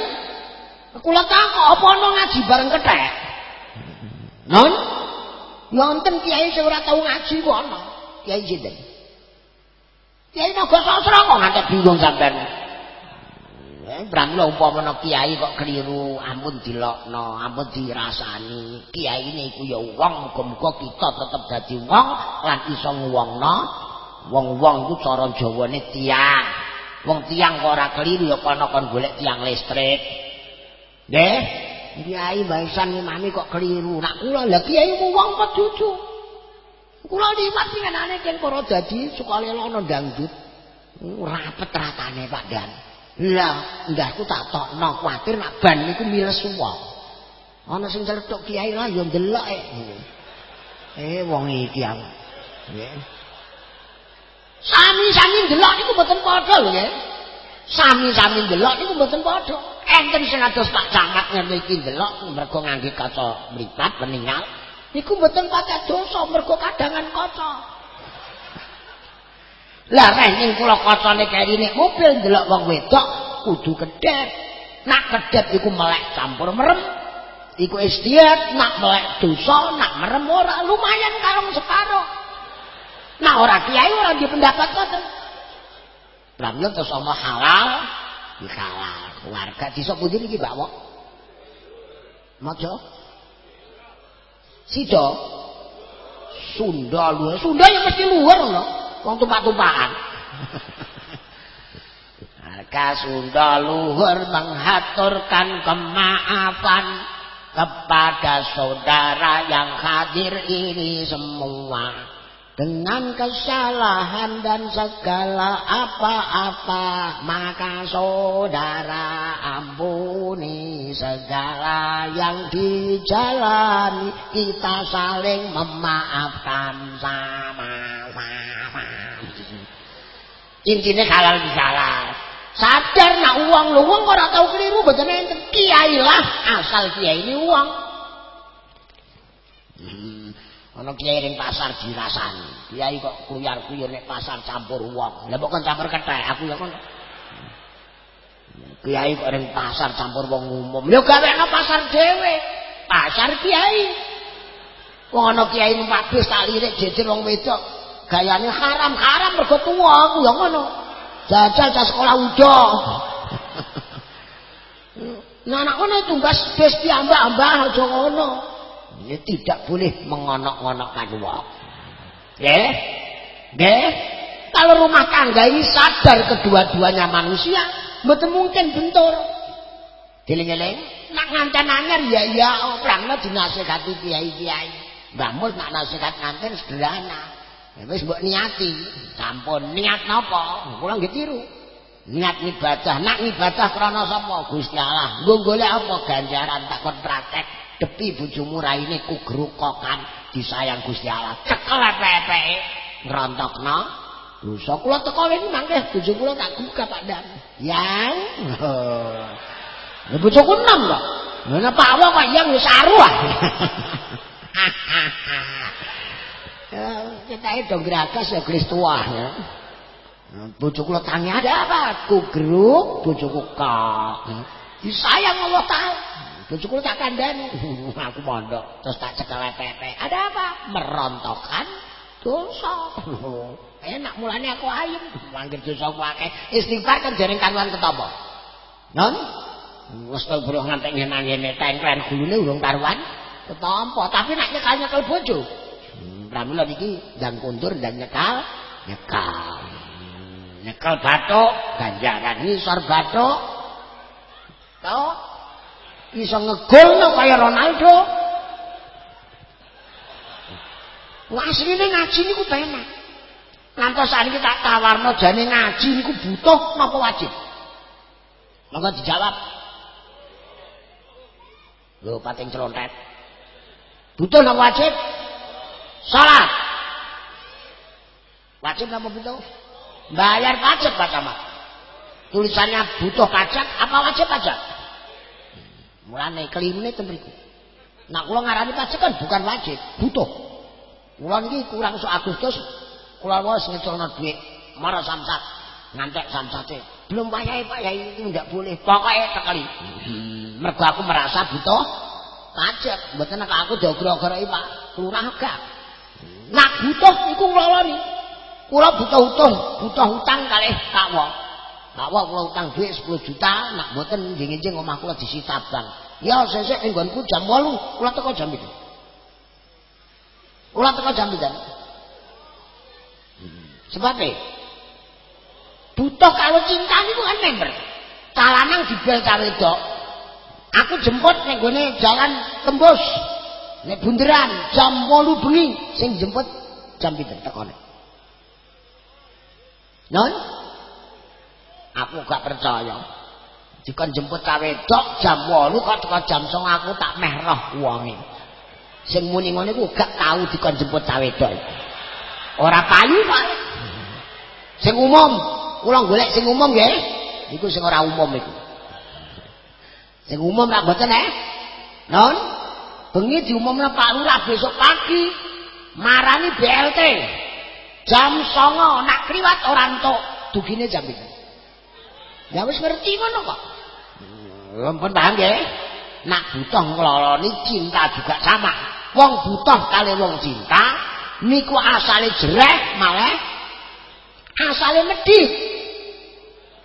Kula takok apa ana ngaji bareng kethek? Non wonten kiai sing ora tau ngaji kok ana. Kiai sinten kiai naga sastra kok ngantek bingung sampean Pramila umpama kiai kok keliru, ampun dilokno, ampun dirasani. Kiyaine iku ya wong, muga-muga kita tetep dadi wong lan iso ngwongno. Wong-wong iku cara Jawane tiang. Wong tiang kok ora keliru ya kono kon golek tiang listrik. Nggih? Kiai baisan imami kok keliru. Nak kula lha kiai mu wong cucu. Kula liwat pinanane ken para dadi sekali ana dangdut. Rapet ratane Pak Dan. Lah, ndahku tak tokno kuwatir nak ban niku miles wong. Ana sing celetuk kiai lah ya ndelok e. Eh wong iki aku. Nggih. Sami-sami ndelok niku mboten padha lho nggih. Sami-sami ndelok niku mboten padha. Enten sing ados Pak Camat ngene iki ndelok mergo ngangge kaca mripat peninggal. Niku mboten pakai dosa mergo kadangan kaca. Lah reh ning kula kacane kerine mobil ndelok wong wedok kudu kedep. Nak kedep iku melek campur merem. Iku istiad nak melek dosa, nak merem ora lumayan kalung separo. Nah ora kiai ora di pendapat ngoten. Pramila terus omah halal, di halal keluarga disa pundi iki Pak Wok? Maca. Sida. Sunda luhur. Sunda ya mesti luhur lho. Wong tumpak-tumpakan. Harga Sunda luhur menghaturkan kemaafan kepada saudara yang hadir ini semua. Dengan kesalahan dan segala apa-apa maka saudara ampuni segala yang dijalani. Kita saling memaafkan sama-sama. Intinya halal bisalah sadar nak uang lu uang orang tahu keliru enten kiai lah asal kiai ini uang ana kiai ning pasar dirasani. Kiai kok kuyar-kuyur nek pasar campur wong lha kok campur kethek aku ya kon. Kiai kok ning pasar campur wong umum. Lho gawe ana pasar dhewe pasar kiai. Wong ana kiai numpak bis tak lirik jejer wong wedok. Gayane haram-haram mergo tuwa aku ya ngono. Jajal cah sekolah udo. Nah, anak ngono tumbas bis piambak-ambak aja ngono. Ini tidak boleh mengonok-ngonokkan wong. Nggih? Nggih? Kalau rumah tangga ini sadar kedua-duanya manusia, mboten mungkin bentur. Diling-eling, nak nganten anyar ya ya orangnya dinasihati kiai-kiai. Mus nak nasihat nganten sederhana. Ya wis mbok niati, sampun niat napa? Kula nggih tiru. Niat ibadah, nak ibadah krana sapa? Gusti Allah. Nggo golek apa ganjaran takon praktek. Depi bojomu raine kugrukokan disayang Gusti Allah. Cekel epek-epeke ngrontokno dosa kula teko wingi mangke bojo kula tak buka Pak Dan yang? Lha bojoku enom kok. Ngene Pak Wa kok yang wis aru ah. Kita itu gerakas ya gelis tua ya. Bojo kula tanya ada apa? Kugruk bojoku kok. Disayang Allah Bojoku tak kandhani. Aku mondok terus tak cekel pepe. Ada apa? Merontokkan dosa. Enak mulane aku ayem. Mangkir dosa ku akeh. Istighfar kan jaring kanuan ketapa? Non? Wes kok bro ngantek ngene-ngene tengklen gulune urung karuan. Ketampa, tapi nek nyekal nyekel bojo. Hmm, pramila niki ndang kundur dan nyekal, nyekal. Nyekel bathuk ganjaran ngisor bathuk. Tau? Iso ngegolno kaya Ronaldo. Wah asline ngaji niku penak. Ngantos saniki tak tawarno jane ngaji niku butuh napa wajib? Monggo dijawab. Lho pating celontet. Butuh napa wajib? Salat. Wajib napa butuh? Bayar pajak Pak Camat. Tulisannya butuh pajak apa wajib pajak? Mulane kelimune ten mriku. Nak kula ngarani pajak kan bukan wajib, butuh. Kula niki kurang sok Agustus kula wis ngeculno dhuwit marang samsat. Ngantek samsate. Belum wayahe Pak Yai ini ndak boleh. Pokoke tekeli. Hmm, mergo aku merasa butuh pajak. Mboten nek aku dogro-groki Pak. Lurah gak. Nak butuh iku lari. Kula butuh utang, butuh utang kalih Pak Wong. Nak wae kula utang dhuwit 10 juta, nak mboten njing-njing omah kula disita bang. Ya sesuk ing nggonku jam 8, kula teko jam 7. Kula teko jam 7. Hmm. Sebab e butuh kalau cinta niku kan member. Calanang dibel cawe wedok. Aku jemput ning gone jalan tembus. Nek bunderan jam 8 bengi sing jemput jam 7 tekone. Non? Aku gak percaya. Jika jemput cawe dok jam walu kok teko jam song aku tak meh roh uangin sing muni ngene ku gak tau dikon jemput cawe dok ora payu pak sing umum kula golek sing umum nggih. Iku sing ora umum iku. Sing umum ra mboten eh. Non bengi diumumna Pak Lurah besok pagi. Marani BLT jam songo nak kriwat orang tok dugine jam itu Ya wis ngerti ngono kok. Ampun paham nggih. Nak butuh ngloloni cinta juga sama. Wong butuh kali wong cinta niku asale jereh malah asale medhit.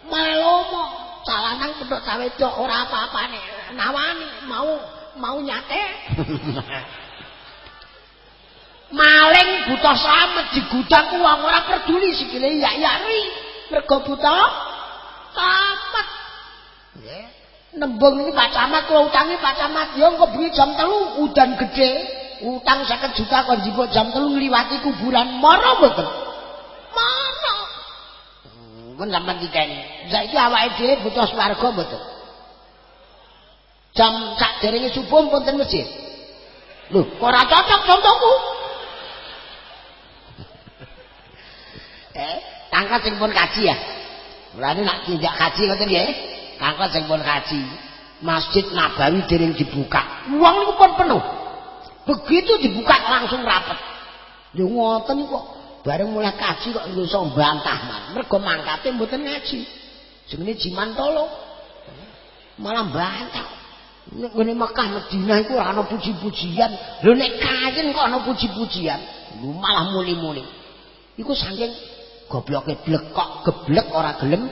Malah lomo. Calanang pedhok cawe dok ora apa-apane. Nawani mau mau nyate. maling buta slamet digudang uang ora peduli sikile ya yari mergo buta slamet nggih nembung ini Pak Camat kula utangi Pak Camat ya engko bengi jam 3 udan gede utang 50 juta kon jipuk jam 3 ngliwati kuburan mara mboten? Mara hmm, pun sampean dikene saiki awake dhewe butuh swarga mboten? Jam sak derenge subuh pun ten masjid lho kok ora cocok contohku? Eh tangkat sing pun kaji ya berarti nak tindak kaji ngoten nggih. Tangkat sing pun kaji. Masjid Nabawi dereng dibuka. Uang niku pun penuh. Begitu dibuka langsung rapet yo ngoten kok. Bareng mulai kaji kok iso bantah man mergo mangkate mboten ngaji. Jenenge jiman tolo. Malah bantah nek ngene Mekah Madinah iku ana puji-pujian. Lho nek kajen kok ana puji-pujian? Lu malah muli-muli iku saking gobloke blek kok geblek ora gelem.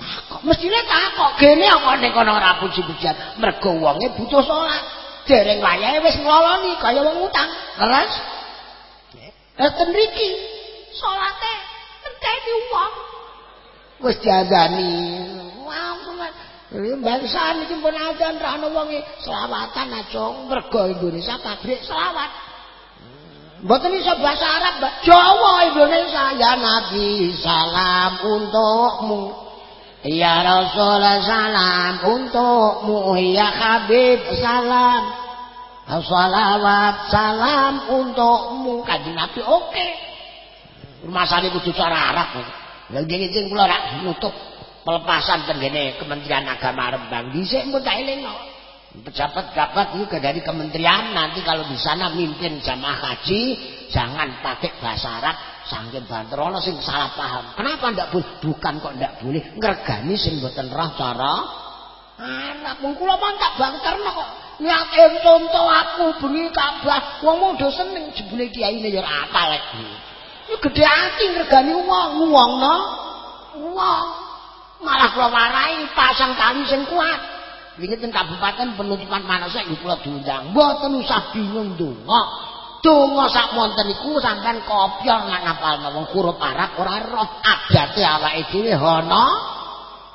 Takok mestine takok. Gene apa nek ana ora puji-pujian? Mergo wonge butuh salat dereng wayahe wis ngloloni kaya wong utang. Leres eh mriki. Salate enteni wong. Wis diadani wah Bangsa niki pun adzan ra ana wong selawatan aja. Mergo Indonesia pabrik selawat. Mboten iso bahasa Arab, Mbak. Jawa Indonesia ya Nabi salam untukmu. Ya Rasul salam untukmu. Ya Habib salam. Salawat salam untukmu. Kanjeng Nabi oke. Okay. Masane kudu cara Arab. Lah ngene-ngene kula rak nutup pelepasan tenggene Kementerian Agama Rembang. Dhisik pun tak elingno. Pejabat-pejabat juga dari kementerian nanti kalau di sana mimpin jamaah haji jangan pakai bahasa Arab saking banter. Ana sing salah paham. Kenapa ndak boleh? Bukan kok ndak boleh. Ngregani sing mboten roh cara Arab. Mung kula mantap banterno kok. Nyakin contoh aku bengi Ka'bah wong mau seneng jebule kiyaine ya ora apal iki gede ati ngregani wong wong no wong. Malah kula warai pasang tali sing kuat Wingi teng kabupaten penutupan manasa iku kula diundang. Mboten usah bingung donga. Donga sak wonten iku sampean kopyor nang ngapalno wong huruf Arab ora roh adate awake dhewe hono.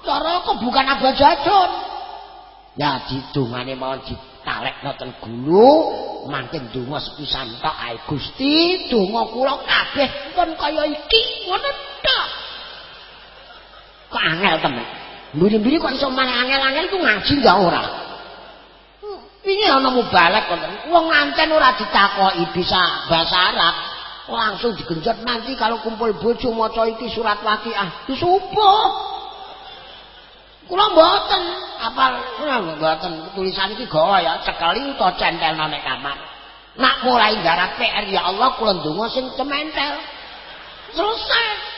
Cara kok bukan abajadon. Ya didongane mawon ditalekno ten gulu, mangke donga sepisan tok ae Gusti, donga kula kabeh kon kaya iki ngono tok. Kok angel temen. Mburi-mburi kok iso maneh angel-angel iku ngaji enggak ora? Ini ana mubalek kok. Wong nganten ora ditakoki bisa bahasa Arab, langsung digenjot nanti kalau kumpul bojo maca iki surat Waqiah. Disubuh. Kula mboten apal mboten tulisan iki gawa ya cekeli utawa centelno nek kamar. Nak mulai garap PR ya Allah kula ndonga sing cementel. Selesai.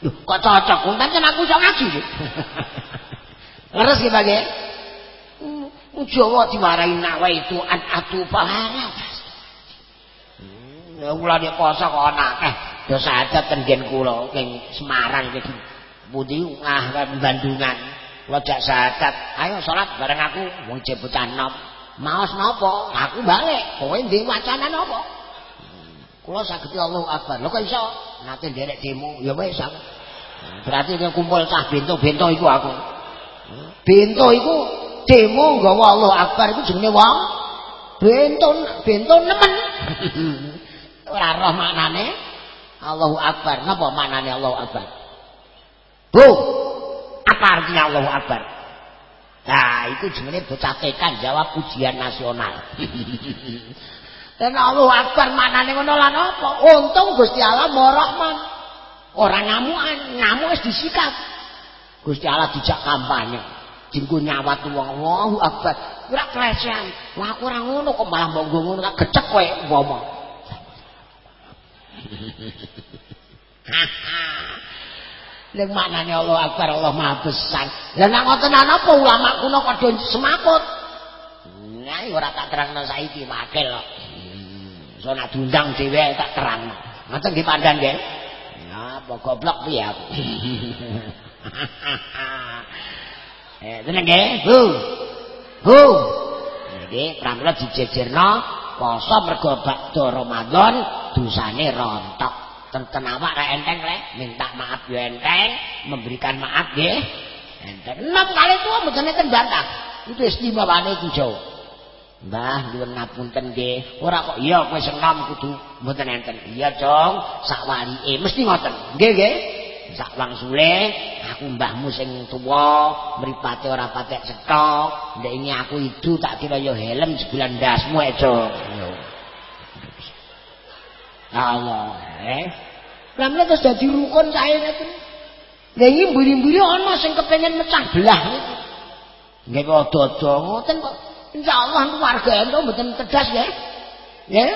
Loh, kok cocok pancen aku iso ngaji. Leres ki bagi? Hmm, Jawa diwarai nawa itu an atu pahala. Hmm, ya kula nek poso kok ana akeh ya sahadat ten kula ning Semarang iki. Budi ngah Bandungan. Kula jak sahadat, ayo salat bareng aku wong bocah nom. Maos napa? Aku balik. Kowe ndek wacana napa? Kula saged Allahu Akbar. Lho kok iso? Nate nderek demo ya wis aku. Berarti nek kumpul cah bento-bento iku aku. Bento iku demo nggawa Allah Akbar iku jenenge wong bento bento nemen. Ora roh maknane Allahu Akbar. Napa maknane Allahu Akbar? Bu, apa artinya Allahu Akbar? Nah, itu jenenge bocah tekan jawab pujian nasional. Dan Allahu Akbar maknane ngono lan apa? Untung Gusti Allah Maha Rahman. Orang ngamuan, ngamuk wis disikat. Gusti Allah dijak kampanye. Dinggo nyawat wong Allahu Akbar. Ora klesen. Wah ora ngono kok malah mbok ngono tak gecek kowe ngomong. Ning maknane Allah Akbar Allah Maha Besar. Lah nek ngoten apa ulama kuno padha semakut. Nah, ora tak terangno saiki kok. So nak diundang dhewe tak terangno. Ngoten nggih pandhan nggih. apa goblok piye aku. eh, tenan nggih? Bu. Bu. Nggih, pramila dijejerno poso mergo bakdo Ramadan dosane rontok tenten awak ra enteng rek minta maaf yo enteng memberikan maaf nggih enteng enam kali tuwa mboten enten bantah itu istimewane ku Jawa Mbah nyuwun ngapunten nggih. Ora kok iya kowe senam kudu mboten enten. Iya dong sak walike mesti ngoten. Nggih nggih. Sak wangsule aku mbahmu sing tuwa mripate ora patek cetok ini aku idu tak kira ya helm sebulan dasmu ejo Allah eh. Lamne terus dadi rukun sae ngeten. Lah iki mburi-mburi ana sing kepengin mecah belah niku. Nggih dodo ngoten kok insyaallah keluarga ento mboten ya. Ya,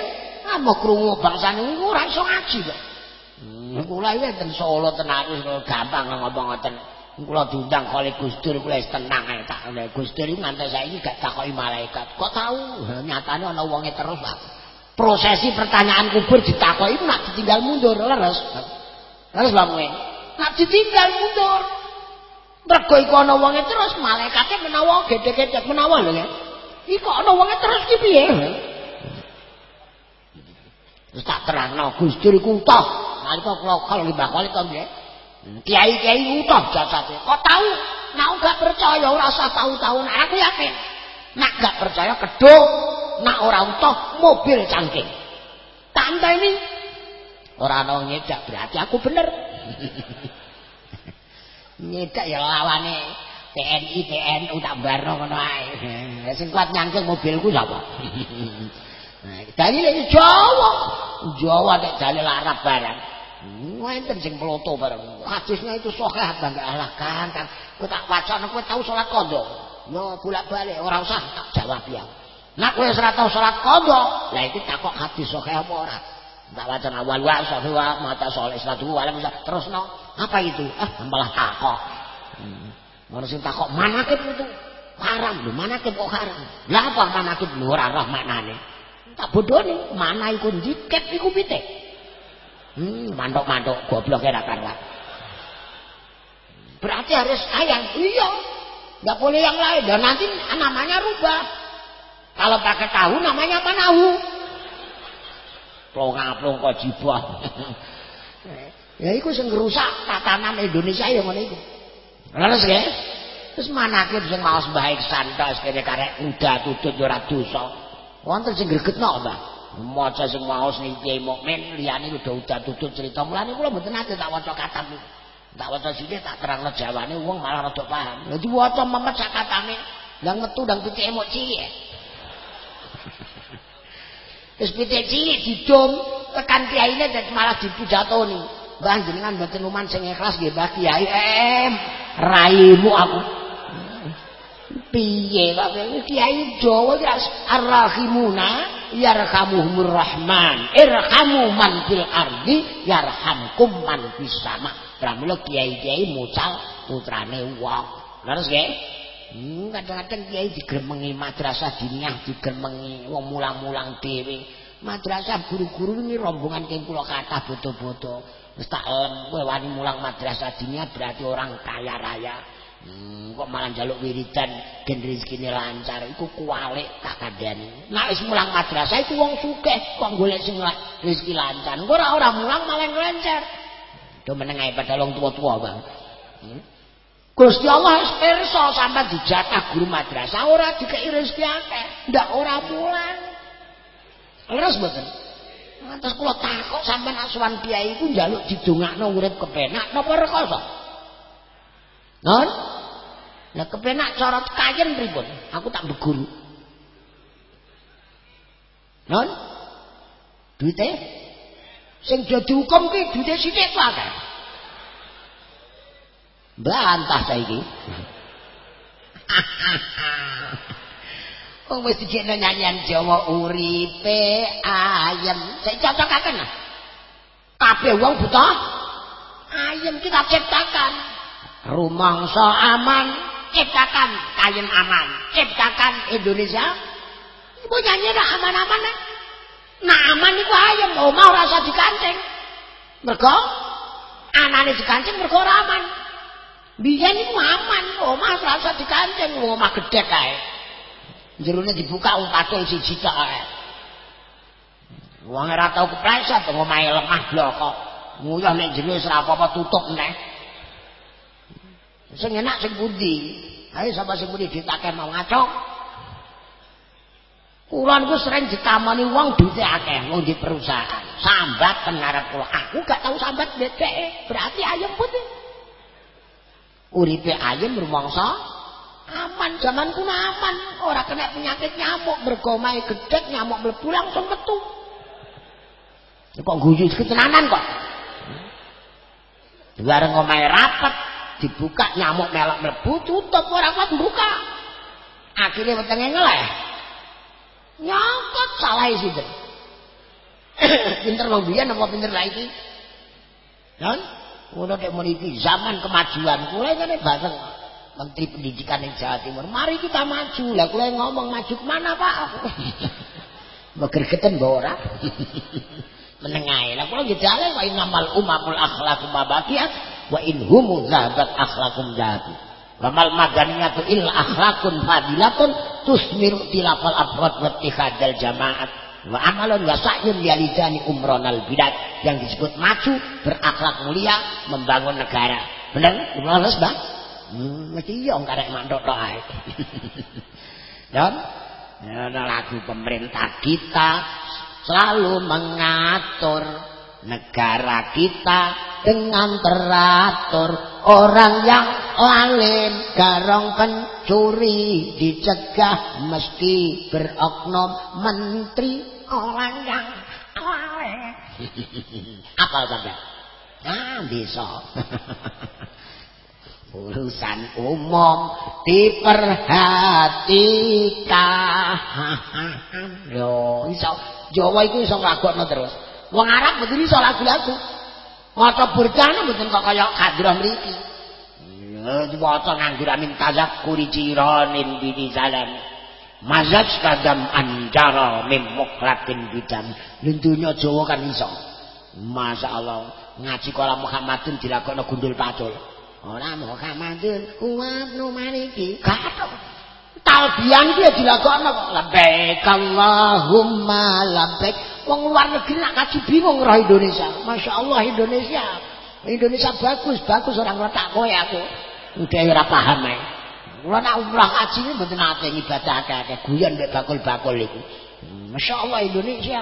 ah mau krungu bangsane niku ora iso ngaji kok. Hmm, kula iki ten Solo tenan gampang ngomong ngoten. Kula diundang kali Gusdur kula wis tenang ae tak Gusdur iki ngantos saiki gak takoki malaikat. Kok tahu nyatane ana wonge terus lah. prosesi pertanyaan kubur ditakoki nak ditinggal mundur leres leres bangun nak ditinggal mundur mergo iku ana wonge terus malaikate menawa gede-gede menawa lho ya iku ana wonge terus ki piye? Wis tak terangno Gusti iku utuh. Nalika kula kalau Mbah Kali to nggih kiai-kiai utuh jasate. Kok tahu nek gak percaya ora usah tahu-tahu aku yakin. Nek gak percaya keduk nak ora utuh mobil cangking. Tante ini ora ana nyedak berarti aku bener. nyedak ya lawane TNI TNU tak barno ngono ae. Sing kuat nyangking mobilku sapa? dalil Jawa. Jawa nek dalil Arab barang. Wonten sing ploto bareng. Hadisnya itu sahih bangga Allah kan. Kowe tak wacana kowe tau salat kondo. Yo bolak-balik ora usah tak jawab ya. Nak kowe ora tau salat qadha, lah iki takok hadis sahih apa ora? Tak wacan awal wa sahih wa mata saleh salatu wa terusno. Apa itu? Ah, malah takok. Hmm. sing takok manakib itu haram lho, manakib kok haram? Lah apa manakib lho ora roh maknane? Tak bodoni, mana iku diket iku pitik. Hmm, mantuk-mantuk goblok ora karuan. Berarti harus sayang. Iya. Enggak boleh yang lain. Dan nanti namanya rubah. Kalau pakai tahu namanya apa nahu? Plong-plong kok jibah. ya iku sing ngrusak tatanan Indonesia ya ngono iku. Leres nggih? Terus manake sing maos baik santos kene karek udah tutut ora dosa. Wonten sing gregetno, Mbah. Maca sing maos ning Kiai Mukmin liyane udah udah tutut cerita. Mulane kula mboten nate tak waca katam niku. Tak waca sithik tak terangno jawane wong malah rada paham. Lah diwaca memet sak katane. Lah metu ndang pitik emok cilik. Wis pitik cilik didom tekan kiyaine dan malah dipujatoni. Mbah jenengan mboten luman sing ikhlas nggih Mbah Kiai. Em, raimu aku. Piye kok Kiai Jawa iki arrahimuna yarhamuhumur rahman. Irhamu man fil ardi yarhamkum man fis sama. Pramila kiai-kiai mucal putrane wong. Leres nggih? Hmm, kadang-kadang kiai digermengi madrasah diniyah digermengi wong mulang-mulang dhewe. Madrasah guru-guru ini rombongan keng kula kathah boto-boto. Tak kowe wani mulang madrasah diniyah berarti orang kaya raya. Hmm, kok malah njaluk wiridan gen rezekine lancar iku kualik tak kandhani. Nek mulang madrasah iku wong sugih kok golek sing rezeki lancar. Ora ora mulang malah lancar. Do meneng ae padha wong tuwa-tuwa, Bang. Hmm? Gusti Allah wis pirsa sampean dijatah guru madrasah ora dikeki rezeki akeh, ndak ora mulang. Leres mboten? Terus kula takok sampean asuhan kiai iku njaluk didongakno urip kepenak napa rekoso? Non? Lah kepenak cara kayen pripun? Aku tak beguru. Non? Duite? Sing dadi hukum ki duite sithik wae. Bantah saiki. Wong wis dikene nyanyian Jawa uripe ayem. Sik cocokaken. Kabeh wong buta ayem kita ciptakan. Rumangsa aman, ciptakan kayen aman, ciptakan Indonesia. Ibu nyanyi dah aman-aman Nah aman iku ayem, omah ora usah dikancing. Mergo anane dikancing mergo ora aman. Biyen iku aman, omah ora usah dikancing, omah gedhe kae. Jerone dibuka katul siji tok ae. Wong ora tau kepleset ngomahe lemah blokok. Nguyah nek jero wis apa-apa tutup neh. Sing enak sing pundi? Ayo sapa sing pundi ditake mau ngaco. Kula niku sering ditamani wong duwe akeh wong di perusahaan. Sambat ten ngarep kula. Aku gak tau sambat bedheke. Berarti ayem putih. Uripe ayem rumangsa aman. Zaman kuna aman. Ora kena penyakit nyamuk. Bergomai gedek nyamuk mlebu langsung metu. Kok guyu ketenanan kok. Bareng omahe rapat dibuka nyamuk melok mlebu tutup ora kuat buka akhirnya wetenge ngeleh. Nyangkut salah isi pinter wong biyen apa pinter lagi kan udah meniti zaman kemajuan mulai kan bareng Menteri Pendidikan yang Jawa Timur. Mari kita maju. Lah kula ngomong maju ke mana Pak? Megergeten bawa ora? Menengahi lah kula ngedale wa innamal umamul akhlaqu mabaqiyat wa in humu zahabat akhlaqum zahabu wa mal madaniyatu il akhlaqun fadilatun tusmiru tilafal afrad wa tihadal jamaat. Wa amalun wa sa'yun yalidani umronal bidat yang disebut maju berakhlak mulia membangun negara. Benar? benar Bang? Hmm, mesti iya karek mantuk tok ae. Ya lagu pemerintah kita selalu mengatur negara kita dengan teratur. Orang yang lalin garong pencuri dicegah mesti beroknum menteri. Orang yang lalin apa sampai ah bisa urusan umum diperhatikan. Yo iso. Jawa iku iso nglakokno terus. Wong Arab mboten iso lagu-lagu. Maca burjane mboten kok kaya kadro mriki. Diwaca nganggo amin tazakkuri jiranin bidi zalam. Mazaj kadam anjara mim muklatin bidam. Luntunya Jawa kan iso. Masya Allah ngaji kala Muhammadun dilakokno gundul pacul ora Muhammadun kuat nu maniki kathok talbiyan iki dilakokno kok. Labbaik Allahumma labbaik. Wong luar negeri nak kaji bingung roh Indonesia. Masya Allah Indonesia. Indonesia bagus bagus orang letak kowe aku. Udah ora paham ae. Kula nak umrah kaji iki mboten nate ibadah akeh guyon mek bakul-bakul iku. Masya Allah Indonesia.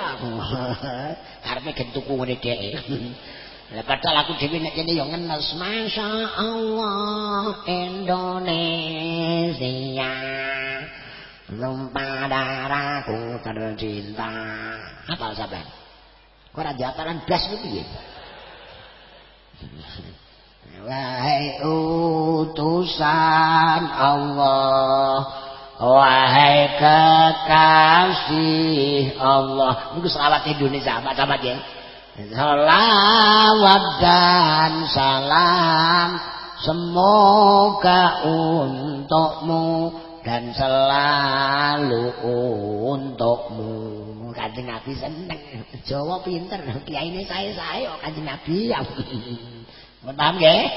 Karepe gentuku ngene Lah padahal aku dhewe nek kene yo ngenes Masya Allah Indonesia Lumpah darahku tercinta Apa sampean? Kok ora jataran blas iki piye? Wahai utusan Allah Wahai kekasih Allah Ini selawat Indonesia Apa-apa ya Salawat dan salam. Semoga untukmu Dan selalu untukmu. Kanjeng Nabi seneng. Jawa pinter. Kiai ini saya-saya Kanjeng Nabi. Paham ya?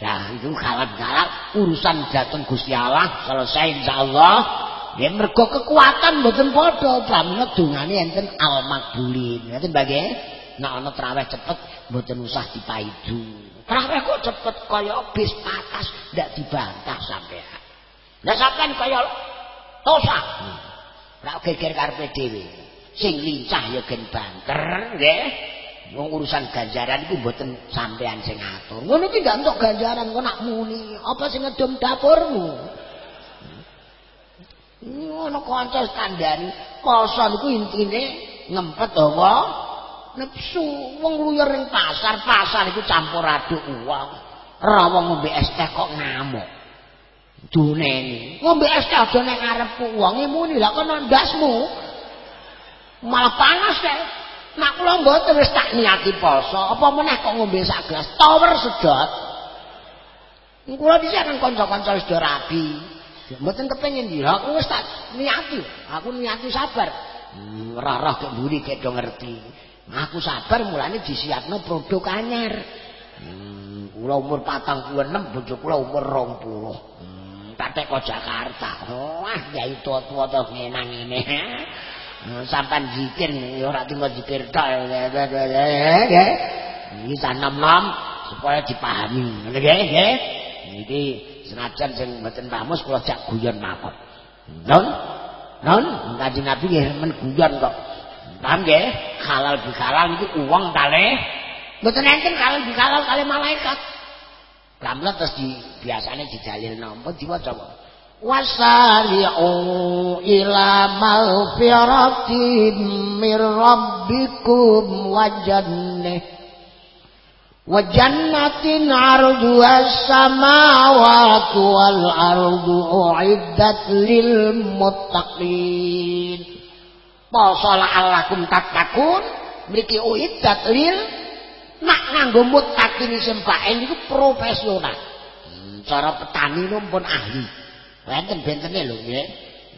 Nah itu kalah-kalah Urusan jatuh Gusti Allah Selesai insya Allah Ya mergo kekuatan Mboten podo Pramina dungane enten al-makbulin Itu bagai Nek ana traweh cepet mboten usah dipaidu. Traweh kok cepet kaya bis patas ndak dibantah sampean. Lah sampean kaya tosak. Ora geger karepe dhewe. Sing lincah ya gen banter, nggih. Wong urusan ganjaran iku mboten sampean sing ngatur. Ngono iki ndak entuk ganjaran kok nak muni. Apa sing ngedom dapurmu? Ngono kanca standar poso niku intine ngempet apa? Nepsu wong luyur ning pasar pasar iku campur aduk uang. Ora wong ngombe es teh kok ngamuk. Duneni ngombe es teh aja nek ngarepku wong muni lha kono ndasmu. Malah panas teh. Nek kula mboten wis tak niati poso apa meneh kok ngombe sak gelas? Tower sedot. Kula dhisik nang kanca-kanca wis rabi. Mboten kepengin ndi aku wis tak niati. Aku niati sabar. Hmm, rarah kek mburi kek do ngerti Aku sabar mulane disiapno produk anyar. Hmm, kula umur 46, bojo kula umur 20. Hmm, tak teko Jakarta. Wah, yai tua-tua to ngenang ngene. sampean zikir ora timo zikir tok iki sanem-nem supaya dipahami nggih nggih iki senajan sing mboten paham kula jak guyon mawon non non kanjeng nabi nggih men guyon kok paham nggih? Halal bihalal niku uang kale mboten enten halal bihalal kale malaikat. Lamlat terus di biasanya dijalil nompo diwaca kok. Wasari'u ila maghfiratin mir rabbikum wa jannah. Wa jannatin 'arduha samawati wal ardu u'iddat lil muttaqin. Pasal alakum tatakun mriki uiddat lil nak nganggo muttaqin sempaen niku profesional. Hmm, cara petani pun ahli. Benten-bentene lho nggih.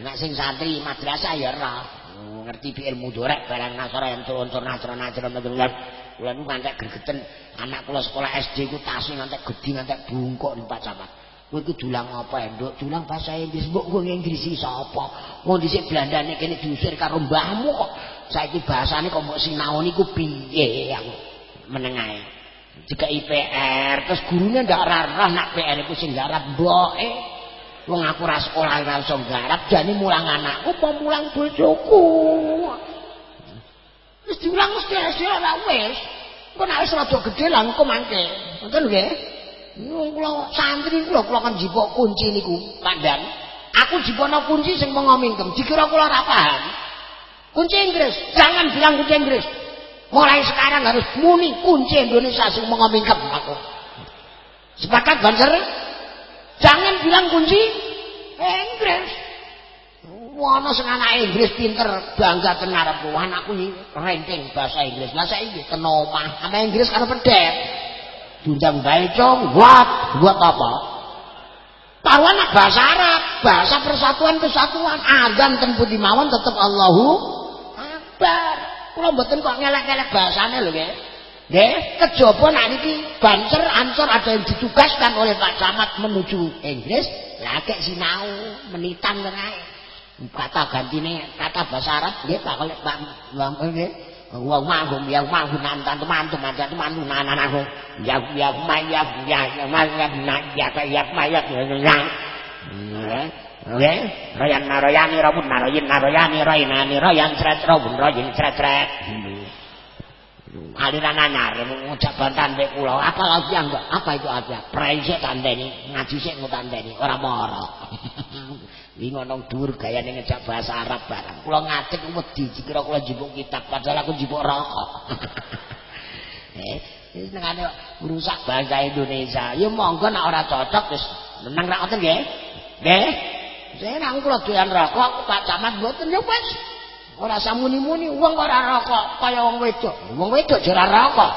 Nek sing santri madrasah ya ora hmm, ngerti fi ilmu dorek barang nasara yang turun-turun nasara-nasara mendengar. Kula niku ngantek gregeten anak kula sekolah SD ku tasih ngantek gedhi ngantek bungkuk ning Pak Camat. Kowe iku dulang apa, Nduk? Dulang bahasa Inggris. Mbok kowe Inggris sapa? Wong dhisik Belandane kene diusir karo mbahmu kok. Saiki bahasane kok mbok sinau niku piye aku? menengae. Jika IPR terus gurunya ndak rarah nak PR iku sing garap mboke. Wong aku ra sekolah ora iso garap jane mulang anakku apa mulang bojoku. Wis diulang mesti hasil ora wis. Kok nek wis rada gedhe lah engko mangke. Ngoten nggih. Wong santri kula kula kan jipok kunci niku, Pandan. Aku jipono kunci sing monggo mingkem. Dikira kula ora paham. Kunci Inggris, jangan bilang kunci Inggris. Mulai sekarang harus muni kunci Indonesia sing mau aku. Sepakat Banser? Jangan bilang kunci Inggris. Wana sing anak Inggris pinter bangga tenar aku. Anakku iki ranking bahasa Inggris. Lah saiki kena omah sama Inggris karo pedet. Dundang bae cong, what? Buat apa? Tahu anak bahasa Arab, bahasa persatuan kesatuan, azan ten putih mawon tetap Allahu Akbar. kula mboten kok ngelek-ngelek bahasane lho nggih. Nggih, kejaba nek niki banser ansor ada yang ditugaskan oleh Pak Camat menuju Inggris, lah kek sinau menitan tenae. Kata gantine kata bahasa Arab nggih Pak Pak nggih. Wong manggung ya manggung nantan teman teman teman nanan aku. Ya ya maya ya ya maya ya ya maya ya. Oke, royan naroyani robun naroyin naroyani royinani royan sret robun royin sret sret. Aliran anyar ngucap bantan dek pulau. Apa lagi yang? Apa itu aja? Praisek tandeni, ngaji sik ngutandeni, orang moro. Ini ngonong dur gaya nih ngejak bahasa Arab barang. Kulo ngatik wedi, jikira kulo jibuk kitab, padahal aku jibuk rokok. eh, ini nengane merusak bahasa Indonesia. Ya monggo nak ora cocok, terus menang rakotan ya. Nggih. Saya nang kula doyan rokok, Pak Camat mboten ya wis. Ora samuni-muni wong ora rokok kaya wong wedok. Wong wedok ora rokok.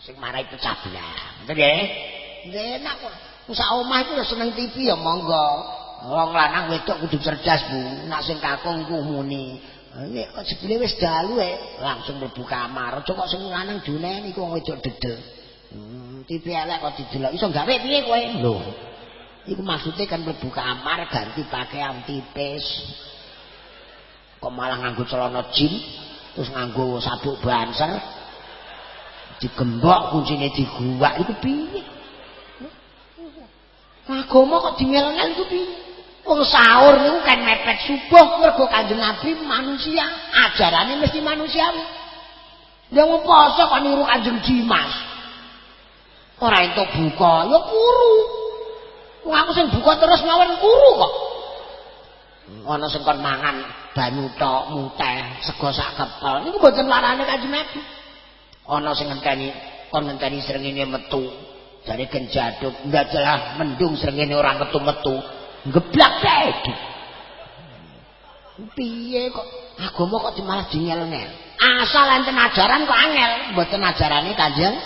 Sing marai pecah belah. Ngoten nggih. Nggih enak kok. Sak omah iku seneng TV ya monggo. Wong lanang wedok kudu cerdas, Bu. Nek sing kakung ku muni. Nek kok jebule wis dalu langsung mlebu kamar. Aja kok sing lanang duneni wong wedok dedel. Hmm, TV elek kok didelok iso gawe piye kowe? Lho. Iku maksude kan mlebu kamar ganti pakaian tipis. Kok malah nganggo celana jin, terus nganggo sabuk banser. Digembok kuncine diguwak iku piye? Agama kok dimel-mel iku piye? Wong sahur niku kan mepet subuh mergo Kanjeng Nabi manusia, ajarane mesti manusiawi. Lah wong poso kok niru Kanjeng Dimas. ora entuk buka ya kuru wong aku sing buka terus mawon kuru kok ana sing mangan banyu tok muteh sego sak kepel niku mboten larane kanjeng Nabi ana sing ngenteni kon ngenteni srengenge metu jare genjaduk ndadelah mendung srengenge ora metu-metu geblak kae piye kok agama kok malah dingel-ngel asal enten ajaran kok angel mboten ajarane kanjeng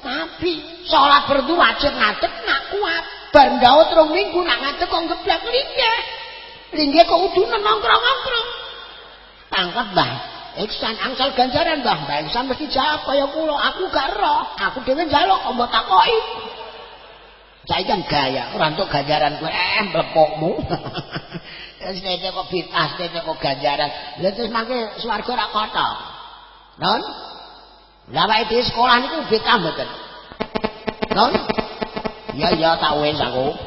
Nabi sholat berdua wajib ngadep nak kuat. Bandau terung minggu nak ngadep kok ngeblak linggih. Linggih kok udunan nongkrong-nongkrong. Tangkat bah. Iksan angsal ganjaran bah. Bah Iksan mesti jawab kaya kulo. Aku gak roh. Aku dewe jaluk kok mbak takoi. Saya kan gaya, ora entuk ganjaran kowe eh mlepokmu. Wis nek kok fitnah, nek kok ganjaran. Lah terus mangke swarga ora kotok. Non? Lah wae di sekolah niku beta mboten. Non? Ya ya tak wis aku.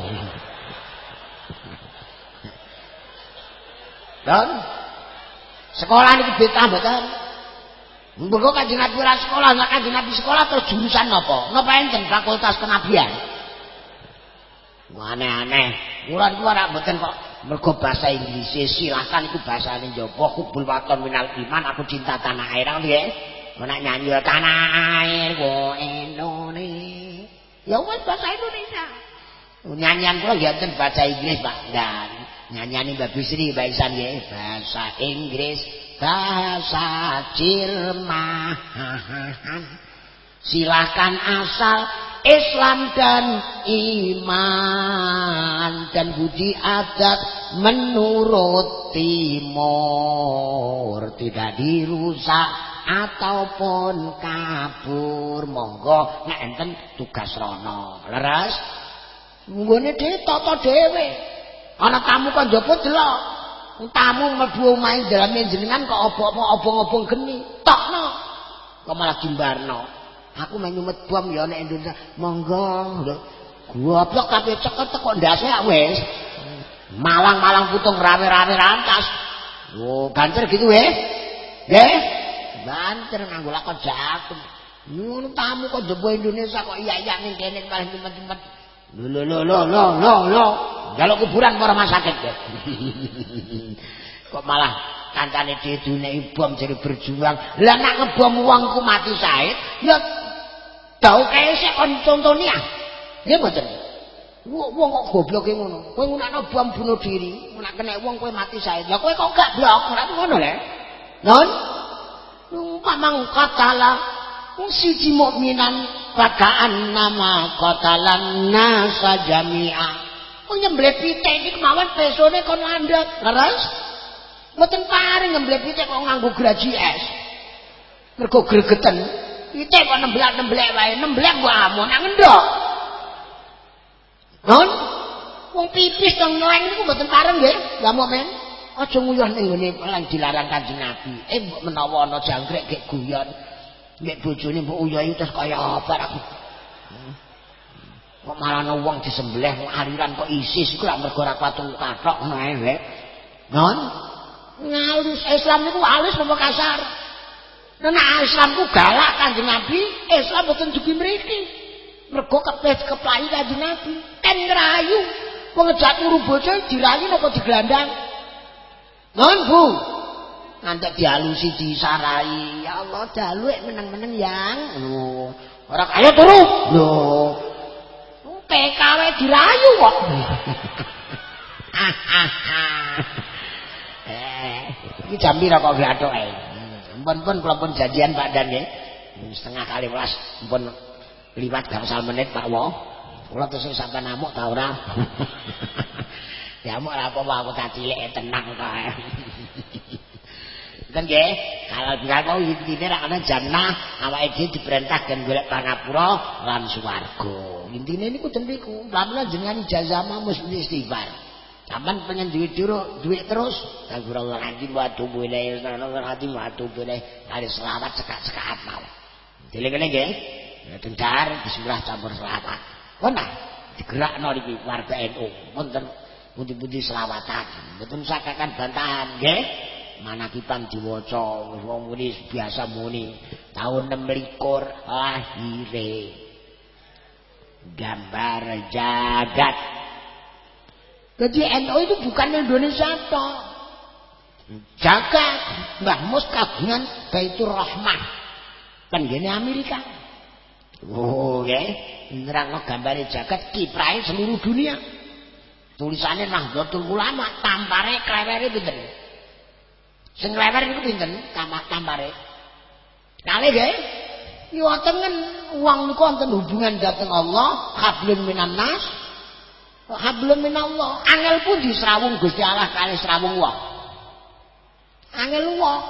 Non? Sekolah niku beta mboten. Mbok kanjeng Nabi ora sekolah, nek kanjeng Nabi sekolah terus jurusan napa? Napa enten fakultas kenabian? aneh-aneh. Kula niku ora mboten kok mergo bahasa Inggris. Silakan iku bahasane njaba kubul waton minal iman aku cinta tanah air nggih. Nek nyanyi tanah air ku Indonesia. Ya wis bahasa Indonesia. Nyanyian kula enten bahasa Inggris, Pak. Dan nyanyiane Mbak Bisri Isan nggih bahasa Inggris, bahasa Jerman. Silakan asal Islam dan iman dan budi adat menurut timur. Tidak dirusak ataupun kabur. Monggo nek enten tugas rono. Leres. Nggone dhewe tata dhewe ana tamu kok njaba delok tamu mlebu omahe daleme jenengan kok obong-obong geni tokno kok malah gimbarno Aku main nyumet bom ya nek Indonesia. Monggo lho. Goblok tapi ceket kok ndase wis. Malang-malang putung rawe-rawe rantas. Oh, banter gitu weh. Nggih. Banter nganggo lakon jakum. Ngono tamu kok jebo Indonesia kok iya-iya ning kene malah nyumet-nyumet. Lho lho lho lho lho lho lho. Jaluk kuburan para rumah sakit. kok malah kancane diduneki bom jadi berjuang. Lah nek ngebom wong ku mati sae, ya Tau kae sik kon contoni ah. Nggih mboten. Wong kok gobloke ngono. Kowe ngunakno bom bunuh diri, nek kena wong kowe mati sae. Lah kowe kok gak blok, ora ngono le. Non. Pamang katala wong siji mukminan bagaan nama kotalan nasa jami'a. Kok nyembelih pitik iki kemawon besone kon landhep. Leres? Mboten paring nyembelih pitik kok nganggo graji es. Mergo gregeten. Pitik kok nemblak-nemblek wae, nemblek mbok amun nang ngendok. Nun, wong pipis dong nyeleng niku mboten pareng nggih, lah men. Aja nguyuh ning ngene lan dilarang Kanjeng Nabi. Eh menawa ana jangkrik gek guyon. Nek bojone mbok uyuhi terus kaya apa aku. Kok malah ana wong disembelih wong aliran kok ISIS iku lak mergo ora patung kathok ngono ae, Nun, ngalus Islam niku alus apa kasar? Nek Islam ku galak Kanjeng Nabi, Islam boten dugi mriki. Mergo kepes keplai Kanjeng Nabi, kan ngerayu. Wong ngejak turu bocah dirayu napa digelandang? Non, Bu. Nanti dialusi disarai. Ya Allah, daluek meneng-meneng yang. Lho, ora ayo turu. Lho. PKW dirayu kok. eh, iki jam pira kok gathok ae? Mpun-pun kula pun janjian Pak Dan. Setengah kali welas mpun liwat gangsal menit Pak Wo. Kula terus sampean namuk ta ora? ya mau apa aku tak cilik tenang kae. Kan nggih, kalau kanggo intine ra ana jannah, awake dhewe diperintahkan golek pangapura lan swarga. Intine niku ten niku, lamun jenengan jazama mesti istighfar. Sampeyan pengen duit dulu, duit terus. Astagfirullah azim wa atubu ilaihi, astagfirullah azim wa atubu ilaihi. ada selawat sekak-sekakan mawon. Dilengene nggih. Ya, Tentar bismillah campur selawat. Kena digerakno iki warga NU. Wonten pundi-pundi selawatan. Mboten sakakan bantahan nggih. Mana kita diwoco, wong muni biasa muni. Tahun 6 likur lahire. Gambar jagat. Jadi NU itu bukan Indonesia toh. Jaga Mbah Mus kagungan Baitur Rahmah. Kan gini Amerika. Oh, ya. Nerangno gambare jagat kiprahe seluruh dunia. Tulisannya Nahdlatul Ulama, tampare klewere pinten? Sing klewer niku pinten? Tampare. Kali nggih. Yo tengen uang niku wonten hubungan dhateng Allah, hablum minan nas, hablum minallah angel pun disrawung Gusti Allah kali srawung wong angel wong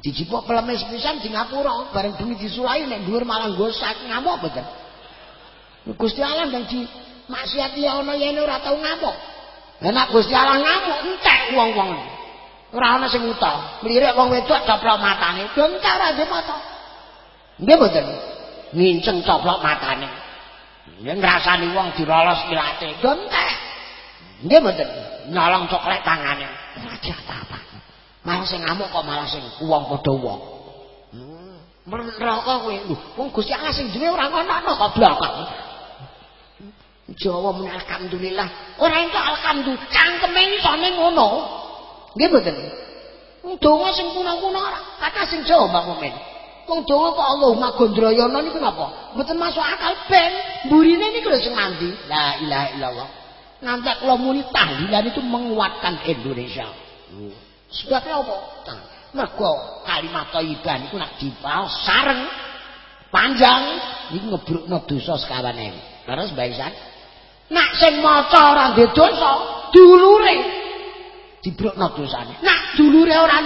dijipuk pelemis pisan di ngapura bareng bengi disulai nek dhuwur malah nggo sak ngamuk mboten Gusti Allah ndang di maksiat ya ana yen ora tau ngamuk nek Gusti Allah ngamuk entek wong-wong ora ana sing uta. Mlirik wong wedok coplok matane. Ora dhe mata nggih mboten? Nginceng coplok matane. Yen ngrasani wong dirolos ilate entek nggih mboten? Nyolong coklat tangane. Ora apa malah sing ngamuk kok malah sing wong padha wong. Neraka kowe. Wong Gusti Allah sing duwe ora ngono kok blakak Jawa muni alhamdulillah. Ora entuk alhamdulillah. Cangkeme isone ngono nggih mboten? Donga sing kuna-kuna ora kata sing Jawa Mbak Mumin. Wong donga kok Allahumma gondroyono niku napa? Mboten masuk akal ben. Mburine niku lho sing mandi. La ilaha illallah. Ngantek kula muni tahlilan itu menguatkan Indonesia. Sebabnya apa? Mergo kalimat thayyibah niku nak dipaos sareng panjang niku ngebrukno dosa sekawan ewu terus baisan nak sing maca ora ndek dosa dulure dibrukno dosane. Nak dulure ora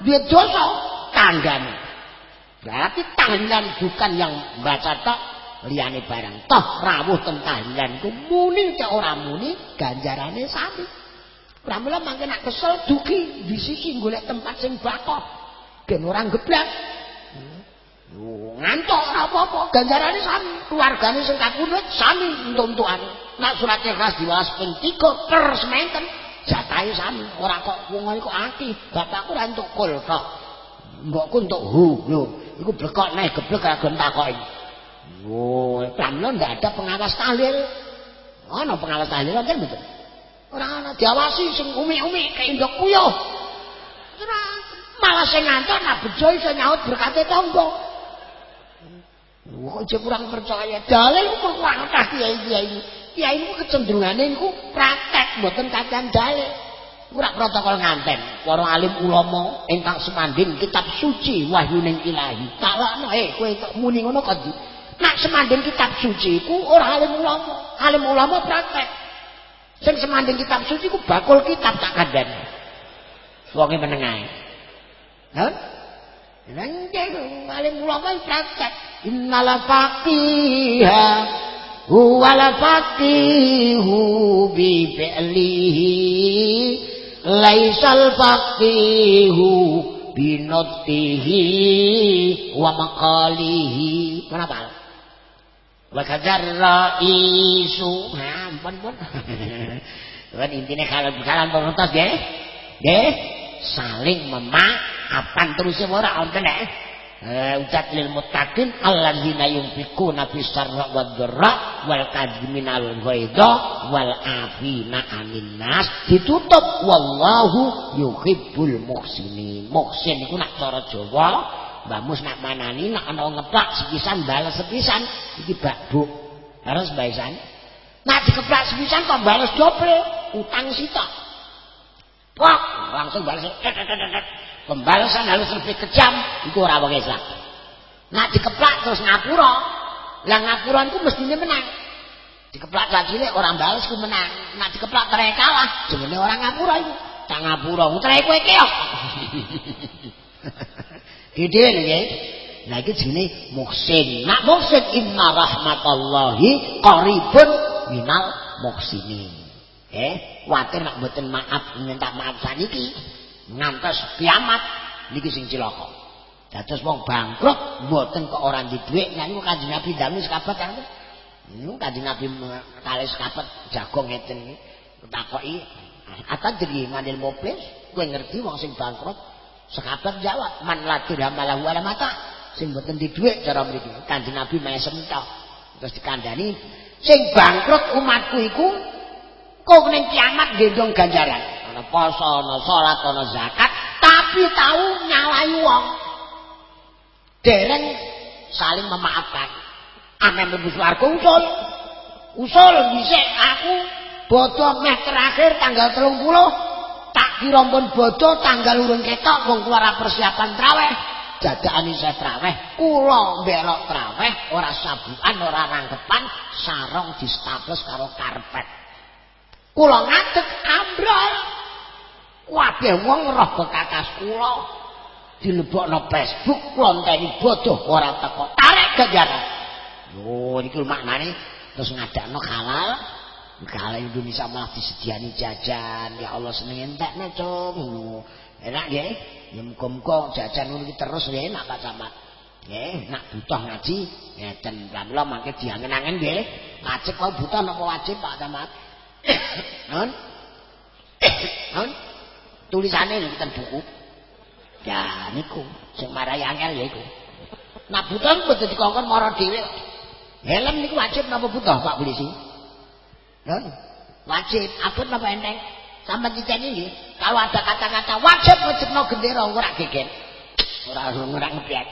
ndek dosa tanggane. Berarti tahlilan bukan yang baca tok liyane barang toh rawuh teng tahlilan ku muni cek ora muni ganjarane sami. Pramila mangke nak kesel dugi disiki golek tempat sing bakoh ben ora geblak. Oh, ngantuk ora apa-apa, ganjarane sami, keluargane sing kakunut sami entuk-entukane. Nak surat ikhlas diwalas ping 3 per sementen, jatahe sami, ora kok wong kok akeh. Bapakku ora entuk kul tok. Mbokku entuk hu, lho. Iku blekok neh geblek gon takoki. Oh, pramila ndak ada pengawas tahlil. Ana pengawas tahlil kan betul. ora ana diawasi sing umi-umi kaya ndok puyuh ora malah sing ngantuk nak bejo iso nyaut berkate kok jek kurang percaya dalil kok kurang tak kiai kiai ku kecenderungane iku praktek mboten kacan dalil ora protokol nganten. Para alim ulama ingkang semanding kitab suci wahyuning ilahi. Talakno eh kowe kok muni ngono kok nak semanding kitab suci iku ora alim ulama alim ulama praktek. Sing semanding kitab suci ku bakul kitab tak kandhani. Wonge menengae. Hah? Nang jeng paling ulama praktek. Innal huwal faqihu bi fi'lihi laisal faqihu binottihi wa maqalihi. Kenapa? Wa kadar raisu ampun pun kan intinya kalau kalian pemerintah ya ya saling memaafkan terusnya orang onten ya ucat lil muttaqin alladzina yunfikuna fis sarra wad dharra wal kadminal ghaidha wal afina anin nas ditutup wallahu yuhibbul muhsinin muhsin iku nak cara Jawa Mbah Mus nak manani nak ana ngeplak sepisan bales sepisan iki bakbuk. Harus baisan. Nak dikeplak sepisan kok bales doble, utang sitok. Wah, langsung bales. Pembalasan harus lebih kejam, iku ora wong Islam. Nak dikeplak terus ngapura, lah ngapura iku mestine menang. Dikeplak lagi cilik orang bales ku menang. Nak dikeplak tere kalah, jenenge orang ngapura iku. Tak ngapura, tere kowe keok. Gede nggih. Lah iki jenenge muhsin. Nak muhsin inna rahmatallahi qaribun minal muhsinin. Eh, kuwatir nak mboten maaf minta maaf saniki ngantos kiamat niki sing cilaka. Dados wong bangkrut mboten kok ora di dhuwit nyanyi Kanjeng Nabi damis kabat kan. Niku Kanjeng Nabi kali sekabat jago ngeten iki. Takoki, "Atadri manil mobil?" Kowe ngerti wong sing bangkrut Sekabat jawab, man lati hamalahu ala mata. Sing boten di dhuwit cara mriki. Kanjeng Nabi mesem tok. Terus dikandani, sing bangkrut umatku iku kok ning kiamat gendong ganjaran. Ana poso, ana salat, ana zakat, tapi tahu nyalai wong. Dereng saling memaafkan. Amen mlebu swarga usul. Usul dhisik aku bodoh meh terakhir tanggal 30 tak kira pun bodoh tanggal urung ketok wong keluar persiapan traweh dadakane saya traweh kula belok traweh ora sabukan ora rangkepan sarong di staples karo karpet kula ngadeg ambrol kabeh wong roh bekakas kula. Dilebokno Facebook kula enteni bodoh ora teko. Tarik gajaran yo iki maknane terus ngadakno halal kalau Indonesia malah disediani jajan. Ya Allah seneng entekne cung enak nggih? Ya muga-muga jajan ngono terus ya enak Pak Camat. Nggih nak butuh ngaji ngeten. Pramila mangke diangen-angen nggih. Wajib kok butuh napa wajib Pak Camat. Non non tulisane lho ten buku ya niku sing marai angel ya iku nak butuh kudu dikongkon mara dhewe helm niku wajib napa butuh Pak Polisi Kan? Wajib, abot napa enteng? Sampai kita ini, kalau ada kata-kata wajib ngejekno gendera ora geger. Ora ora ngepiat.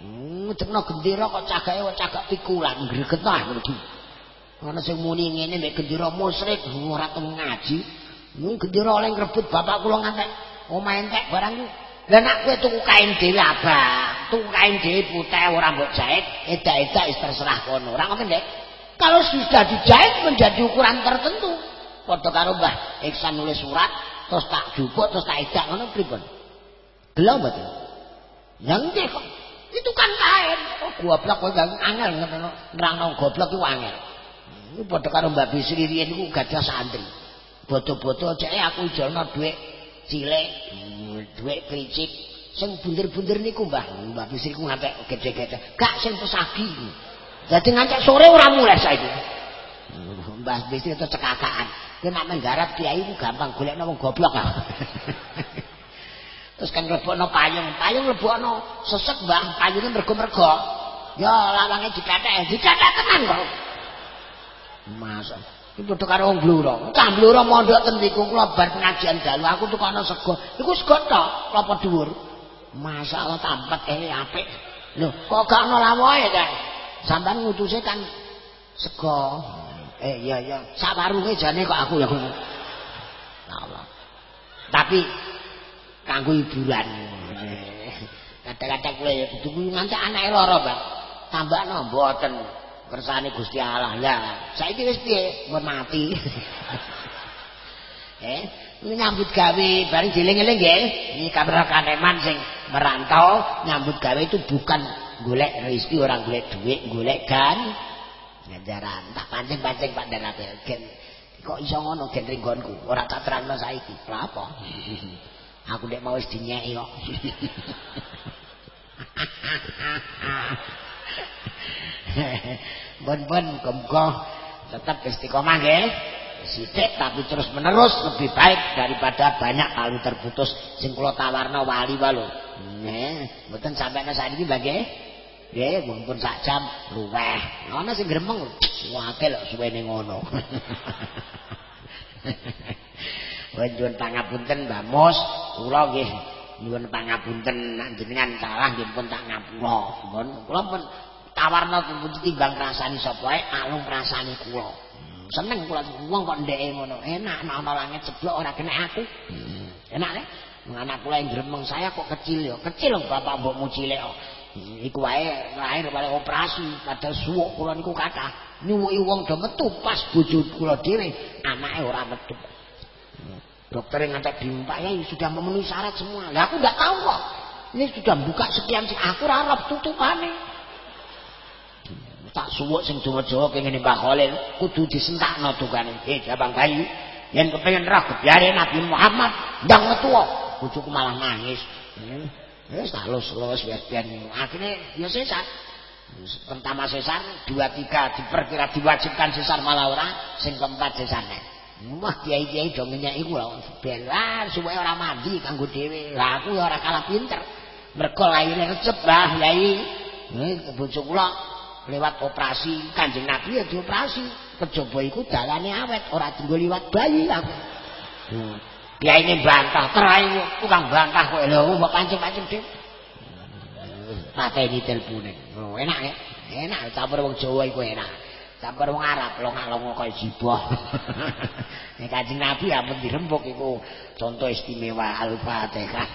Hmm, ngejekno gendera kok cagahe kok cagak pikulan greget ah ngono Ana sing muni ngene mek gendera musyrik ora temu ngaji. Mung gendera oleh ngrebut bapak kula ngantek omah entek barang ku. Lah nek kowe tuku kain dhewe abang, tuku kain dhewe putih ora mbok jahit, edak-edak wis terserah kono. Ora ngoten, Dek? kalau sudah dijahit menjadi ukuran tertentu. Padha karo Mbah Iksan nulis surat terus tak jupuk terus tak edak ngono pripun? Gelem mboten? Yang nggih kok. Itu kan kain. Oh goblok kowe gak angel ngono nerangno goblok iku angel. Iki padha karo Mbah Bisri riyen niku gadah santri boto-boto cek aku ijono dhuwit cilik dhuwit kricik sing bunder-bunder niku Mbah Mbah Bisri ku ngantek gede-gede gak sing pesagi Jadi ngantek sore ora mulai saiki. Mbah Bisri itu cekakaan. Ki nek menggarap kiai ku gampang golekno wong goblok ah. Terus kan lebokno payung, payung lebokno sesek Mbah, payunge mergo-mergo. Ya lawange dikathek, dikathek tenan kok. Masa Iki padha karo wong bluro. Cah bluro mondok ten niku kula bar pengajian dalu aku tukokno sego. Iku sego tok, klopo dhuwur. Masalah tampet eh apik. Lho, kok gak ono lawohe ta? sampean ngutuse kan sego eh iya iya sak warunge jane kok aku ya Allah tapi kanggo hiburan kadang-kadang kula ya kudu nganti anake lara Pak tambahno mboten kersane Gusti Allah. Lah saiki wis piye? Mun mati. Eh nyambut gawe bareng jeling-eling nggih. Iki kamera kaneman sing merantau nyambut gawe itu bukan golek rezeki orang golek duit golek kan ngajaran tak pancing-pancing Pak Danate gen kok iso ngono gen ringgonku? Ora tak terangno saiki. Lha apa? Aku nek mau wis dinyeki kok bon-bon muga tetap istiqomah nggih sithik tapi terus menerus lebih baik daripada banyak lalu terputus sing kula tawarno wali wae lho nggih mboten sampeyan saiki nggih Nggih, mumpun sak jam luweh. Ana sing gremeng, wakil kok suwene ngono. Wong nyuwun pangapunten Mbah Mus, kula nggih nyuwun pangapunten nek jenengan salah nggih pun tak ngapura. Mun kula pun tawarno timbang rasani sapa ae, alung rasani kula. Hmm, seneng kula wong kok ndeke ngono. Enak nek ana langit ceblok ora kena aku. Hmm, enak nek anak kula yang gremeng saya kok kecil ya. Kecil bapak mbokmu cilik kok. iku wae lahir karo operasi padahal suwuk kula niku kathah nyuwuki wong do metu pas bojo kula dhewe anake ora metu dokter yang ngantek diumpak ya sudah memenuhi syarat semua lah aku nggak tahu kok ini sudah buka sekian sih aku rarap tutupane tak suwuk sing Jawa-Jawa kengene Mbah Khalil kudu disentakno tukane eh jabang bayi yen kepengin roh kebiare Nabi Muhammad ndang metu bojoku malah nangis hmm. Wis tak lus-lus biar-biar akhirnya ya sesar. Pertama sesar, dua tiga diperkira diwajibkan sesar malah ora, sing keempat sesarnya. Wah kiai-kiai dong ngenyek iku lho. Belar supaya ora mandi kanggo dhewe. Lah aku ora kalah pinter. Mergo laire recep lah yai. Nih bojo kula lewat operasi Kanjeng Nabi ya dioperasi. Kejaba iku dalane awet ora dienggo liwat bayi aku. Hmm. Ya ini bantah, terai tukang bantah kok lho, mbok pancing-pancing dhewe. Mate ini. Oh, enak ya. Enak campur wong Jawa iku enak. Campur wong Arab longa-longo kaya jiboh. Nek Kanjeng Nabi ampun dirembuk iku contoh istimewa Al-Fatihah.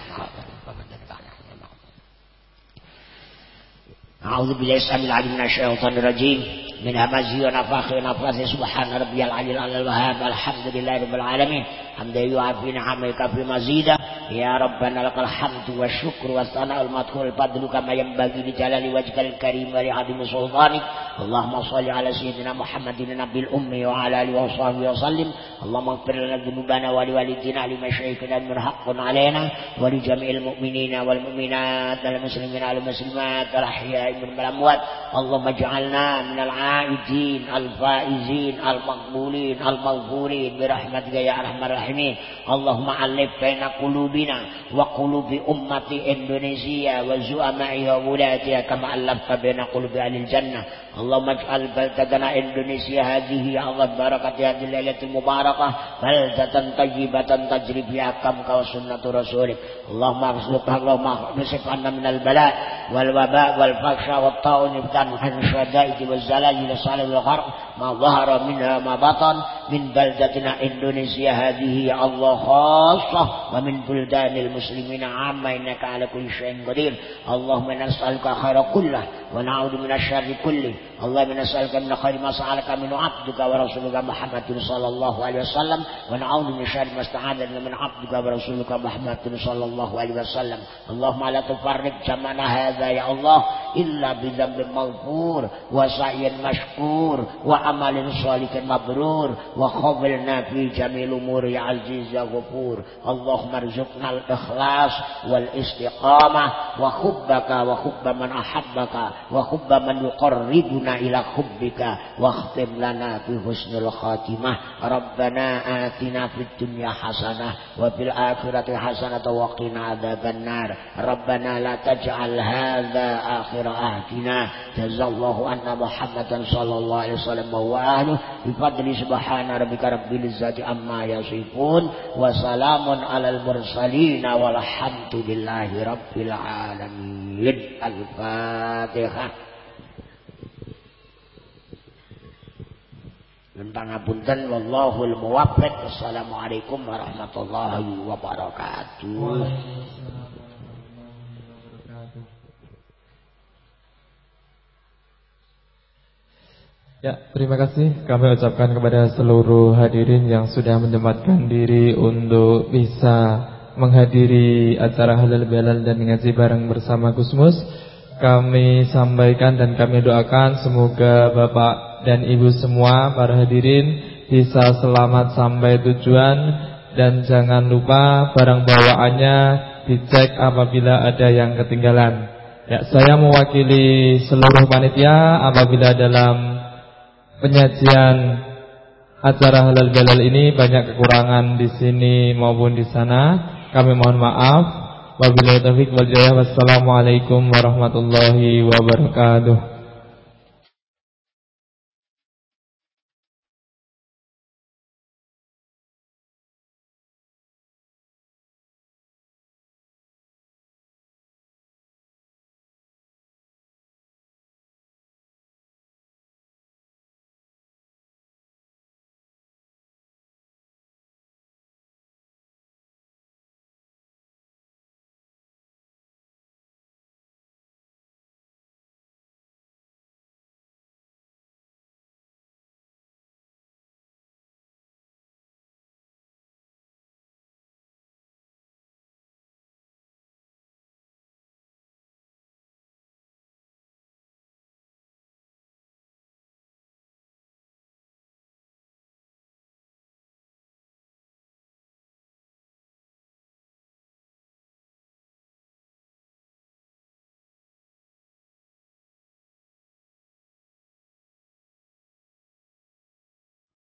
A'udzu billahi samil alim minasyaitonir rajim. من همزه ونفخه ونفخه سبحان ربي العلي العلي الوهاب. الحمد لله رب العالمين. حمدا يعافي نعمك في مزيدا. يا ربنا لك الحمد والشكر والثناء المدخول الفضل كما ينبغي لجلال وجهك الكريم ولعظيم سلطانك. اللهم صل على سيدنا محمد النبي الأمي وعلى آله وصحبه وسلم. اللهم اغفر لنا ذنوبنا ولوالدينا لمشايخنا المرحق علينا ولجميع المؤمنين والمؤمنات المسلمين والمسلمات الأحياء Ibnu Balamwat Allah maj'alna minal aidin al faizin al maqbulin al maghfurin bi rahmatika ya arhamar rahimin. Allahumma alif baina qulubina wa Allah ummati Indonesia wa zu'ama'iha wulatiha kama alafta baina qulubi ahli jannah. Allahumma ij'al baldatana Indonesia hadhihi ya Allah barakati hadhihi lailatul mubarakah Allah tayyibatan tajri bi akam kau sunnatu rasulik Allahumma rizqna Allahumma rizqna minal bala wal waba wal faqr. والفحشاء والطاعون عن الشدائد والزلازل صالح الغرب ما ظهر منها ما بطن من بلدتنا إندونيسيا هذه يا الله خاصة ومن بلدان المسلمين عامة إنك على كل شيء قدير اللهم نسألك خير كله ونعوذ من الشر كله. اللهم نسألك من خير ما سألك من عبدك ورسولك محمد صلى الله عليه وسلم. ونعوذ من شر ما استعاذ من عبدك ورسولك محمد صلى الله عليه وسلم. اللهم لا تفرق جمعنا هذا يا الله إلا بذنب مغفور وسعي مشكور وعمل صالح مبرور وخبرنا في جميع الأمور يا عزيز يا غفور. اللهم ارزقنا الإخلاص والإستقامة وحبك وحب من أحبك wa hubba man yuqarribuna ila hubbika wa khtim lana bi husnul khatimah. Rabbana atina fid dunya hasanah wa fil akhirati hasanah wa qina adzabannar. Rabbana la taj'al hadza akhir ahdina jazallahu anna muhammadan sallallahu alaihi wasallam wa ahlu. Bi fadli subhana rabbika rabbil izzati amma yasifun. Wa salamun alal mursalin walhamdulillahi rabbil alamin. Al-fatihah tentang apunten wallahul muwaffiq. Assalamualaikum warahmatullahi wabarakatuh. Ya, terima kasih kami ucapkan kepada seluruh hadirin yang sudah menyempatkan diri untuk bisa menghadiri acara halal bihalal dan ngaji bareng bersama Gusmus. Kami sampaikan dan kami doakan semoga Bapak dan ibu semua para hadirin bisa selamat sampai tujuan dan jangan lupa barang bawaannya dicek apabila ada yang ketinggalan. Ya, saya mewakili seluruh panitia apabila dalam penyajian acara halal balal ini banyak kekurangan di sini maupun di sana. Kami mohon maaf. Wabillahi taufiq wal hidayah. Wassalamualaikum warahmatullahi wabarakatuh.